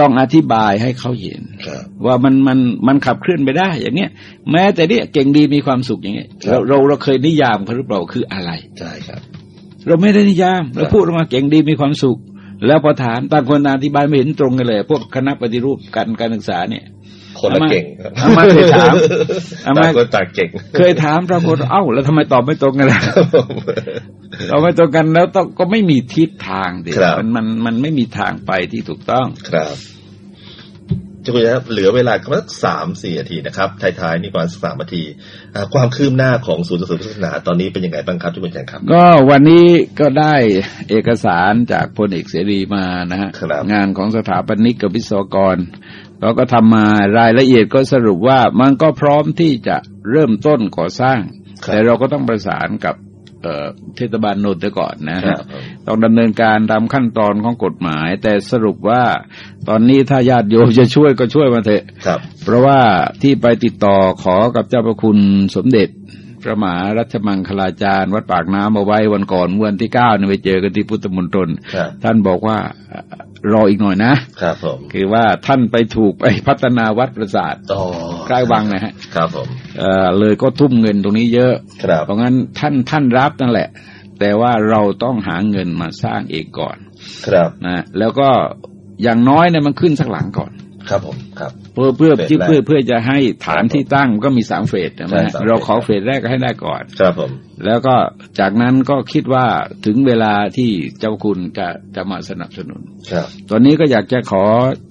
ต้องอธิบายให้เขาเห็นครับว่ามันมันมันขับเคลื่อนไปได้ อย่างเนี้ย แม้แต่เนี่ยเก่งดีมีความสุขอย่างเงี้ยครับเราเราเราเคยนิยามเขาหรือเปล่าคืออะไรใช่ครับ เราไม่ได้นิยามครัเราบพูดออกมาเก่งดีมีความสุข แล้วพอถามต่างคนต่างอธิบายไม่เห็นตรงกันเลย พวกคณะปฏิรูปการการศึกษาเนี่ย คนละเก่งครับเอามาเคยถามเอามาต่างคนต่างเก่ง เคยถามปรากฏว่าเอ้า แล้วทำไมตอบไม่ตรงกันล่ะตอบไม่ตรงกันแล้วต้องก็ไม่มีทิศทางเดียครับมันมันมันไม่มีทางไปที่ถูกต้องครับเจ้าคุณครับเหลือเวลาก็สักสามสี่นาทีนะครับท้ายๆนี่ประมาณสามนาทีความคืบหน้าของศูนย์ส่งเสริมศาสนาตอนนี้เป็นยังไงบ้างครับเจ้าคุณแจงครับ ก็วันนี้ก็ได้เอกสารจากพลเอกเสรีมานะฮะงานของสถาปนิกกับวิศวกรเราก็ทำมารายละเอียดก็สรุปว่ามันก็พร้อมที่จะเริ่มต้นก่อสร้าง แต่เราก็ต้องประสานกับ เอ่อเทศบาลนนท์ก่อนนะครัฮะบต้องดำเนินการตามขั้นตอนของกฎหมาย แต่สรุปว่าตอนนี้ถ้าญาติโยมจะช่วยก็ช่วยมาเถอะครับเพราะว่าที่ไปติดต่อขอกับเจ้าพระคุณสมเด็จ พระมหารัชมังคลาจารย์วัดปากน้ำเอาไว้วันก่อนเมื่อวันที่เก้าเนี่ยไปเจอกันที่พุทธมณฑลครับท่านบอกว่าเอ่อรออีกหน่อยนะครับผมคือว่าท่านไปถูกไปพัฒนาวัดประสาทต่อใกล้วังนะฮะครับผมเอ่อเลยก็ทุ่มเงินตรงนี้เยอะครับเพราะงั้นท่านท่านรับนั่นแหละ แต่ว่าเราต้องหาเงินมาสร้างเองก่อน ครับนะแล้วก็อย่างน้อยเนี่ยมันขึ้นสักหลังก่อน ครับผมครับเพื่อเพื่อเฟสที่แรกเพื่อเพื่อจะให้ฐานที่ตั้งก็มีสามเฟสใช่ไหมใช่สามเฟสเราขอเฟสแรกให้ได้ก่อน ครับผม แล้วก็จากนั้นก็คิดว่าถึงเวลาที่เจ้าคุณจะจะมาสนับสนุน ครับ ตอนนี้ก็อยากจะขอ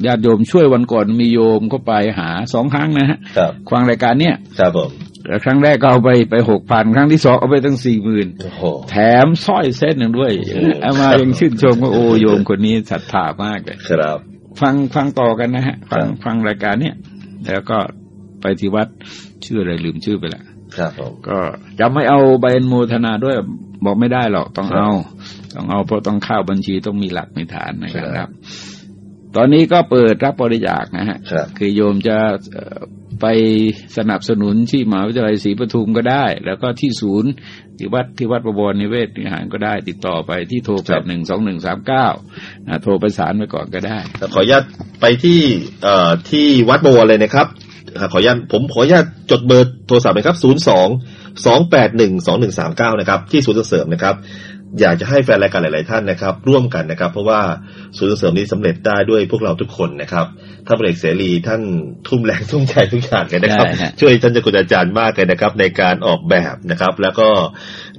ญาติโยมช่วยวันก่อนมีโยมก็ไปหาสองครั้งนะฮะครับควางรายการเนี้ยครับผมแต่ครั้งแรกก็เอาไปไปหกพันครั้งที่สองเอาไปตั้งสี่หมื่นโอ้โหแถมสร้อยเส้นหนึ่งด้วยโอ้โหเอามายังชื่นชมว่าโอ้โยมคนนี้ศรัทธามากเลยครับ ฟังฟังต่อกันนะฮะ ฟังครับฟังรายการเนี้ยแล้วก็ไปที่วัดชื่ออะไรลืมชื่อไปละครับผมก็จะไม่เอาใบอนุโมทนาด้วยบอกไม่ได้หรอกต้องเอา ต้องเอาเพราะต้องเข้าบัญชีต้องมีหลักมีฐานนะครับ ตอนนี้ก็เปิดรับบริจาคนะฮะครับคือโยมจะเอ่อไปสนับสนุนที่มหาวิทยาลัยศรีปทุมก็ได้ แล้วก็ที่ศูนย์ที่วัดที่วัดประวรนิเวศนิหารก็ได้ติดต่อไปที่โทรคแปรับดหนึ่งสองหนึ่งสามเก้าโทรประสานไปก่อนก็ได้ ขออนุญาตไปที่เอ่อที่วัดบวรเลยนะครับอ่าขออนุญาตผมขออนุญาตจดเบอร์โทรศัพท์นะครับศูนย์สองสองแปดหนึ่งสองหนึ่งสามเก้านะครับ ที่ศูนย์ส่งเสริมนะครับ อยากจะให้แฟนรายการหลาย ๆ ท่านนะครับ ร่วมกันนะครับ เพราะว่าศูนย์ส่งเสริมนี้สำเร็จได้ด้วยพวกเราทุกคนนะครับท่านพลเอกเสรีท่านทุ่มแรงทุ่มใจทุกอย่างเลยนะครับได้ฮะช่วยท่านเจ้าคุณอาจารย์มากเลยนะครับ ในการออกแบบนะครับ แล้วก็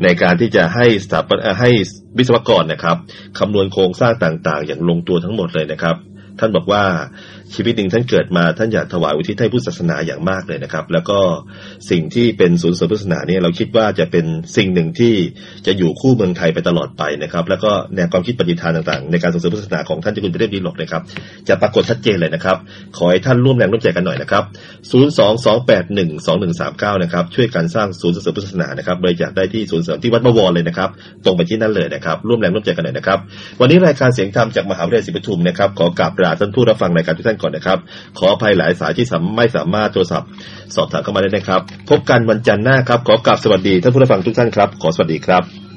ในการที่จะให้สถาปนเอ่อให้วิศวกรนะครับคำนวณโครงสร้างต่าง ๆ อย่างลงตัวทั้งหมดเลยนะครับ ท่านบอกว่า ชีวิตหนึ่งท่านเกิดมาท่านอยากถวายอุทิศให้พุทธศาสนาอย่างมากเลยนะครับ แล้วก็สิ่งที่เป็นศูนย์เสริมพุทธศาสนาเนี่ยเราคิดว่าจะเป็นสิ่งหนึ่งที่จะอยู่คู่เมืองไทยไปตลอดไปนะครับ แล้วก็แนวความคิดปฏิทานต่างๆ ในการส่งเสริมพุทธศาสนาของท่านเจ้าคุณพระเทพดีหลกนะครับจะปรากฏชัดเจนเลยนะครับ ขอให้ท่านร่วมแรงร่วมใจกันหน่อยนะครับ022812139นะครับช่วยกันสร้างศูนย์ส่งเสริมพุทธศาสนานะครับบริจาคได้ที่ศูนย์เสริมที่วัดบวรเลยนะครับ ตรงไปที่นั่นเลยนะครับ ร่วมแรงร่วมใจกันหน่อยนะครับ วันนี้รายการเสียงธรรมจากมหาวิทยาลัยศรีปทุมนะครับขอกราบลาท่านผู้รับฟังรายการทุกท่านก่อนนะครับ ขออภัยหลายสายที่สามไม่สามารถโทรศัพท์ สอบถามเข้ามาได้นะครับ พบกันวันจันทร์หน้าครับ ขอกราบสวัสดีท่านผู้รับฟังทุกท่านครับ ขอสวัสดีครับ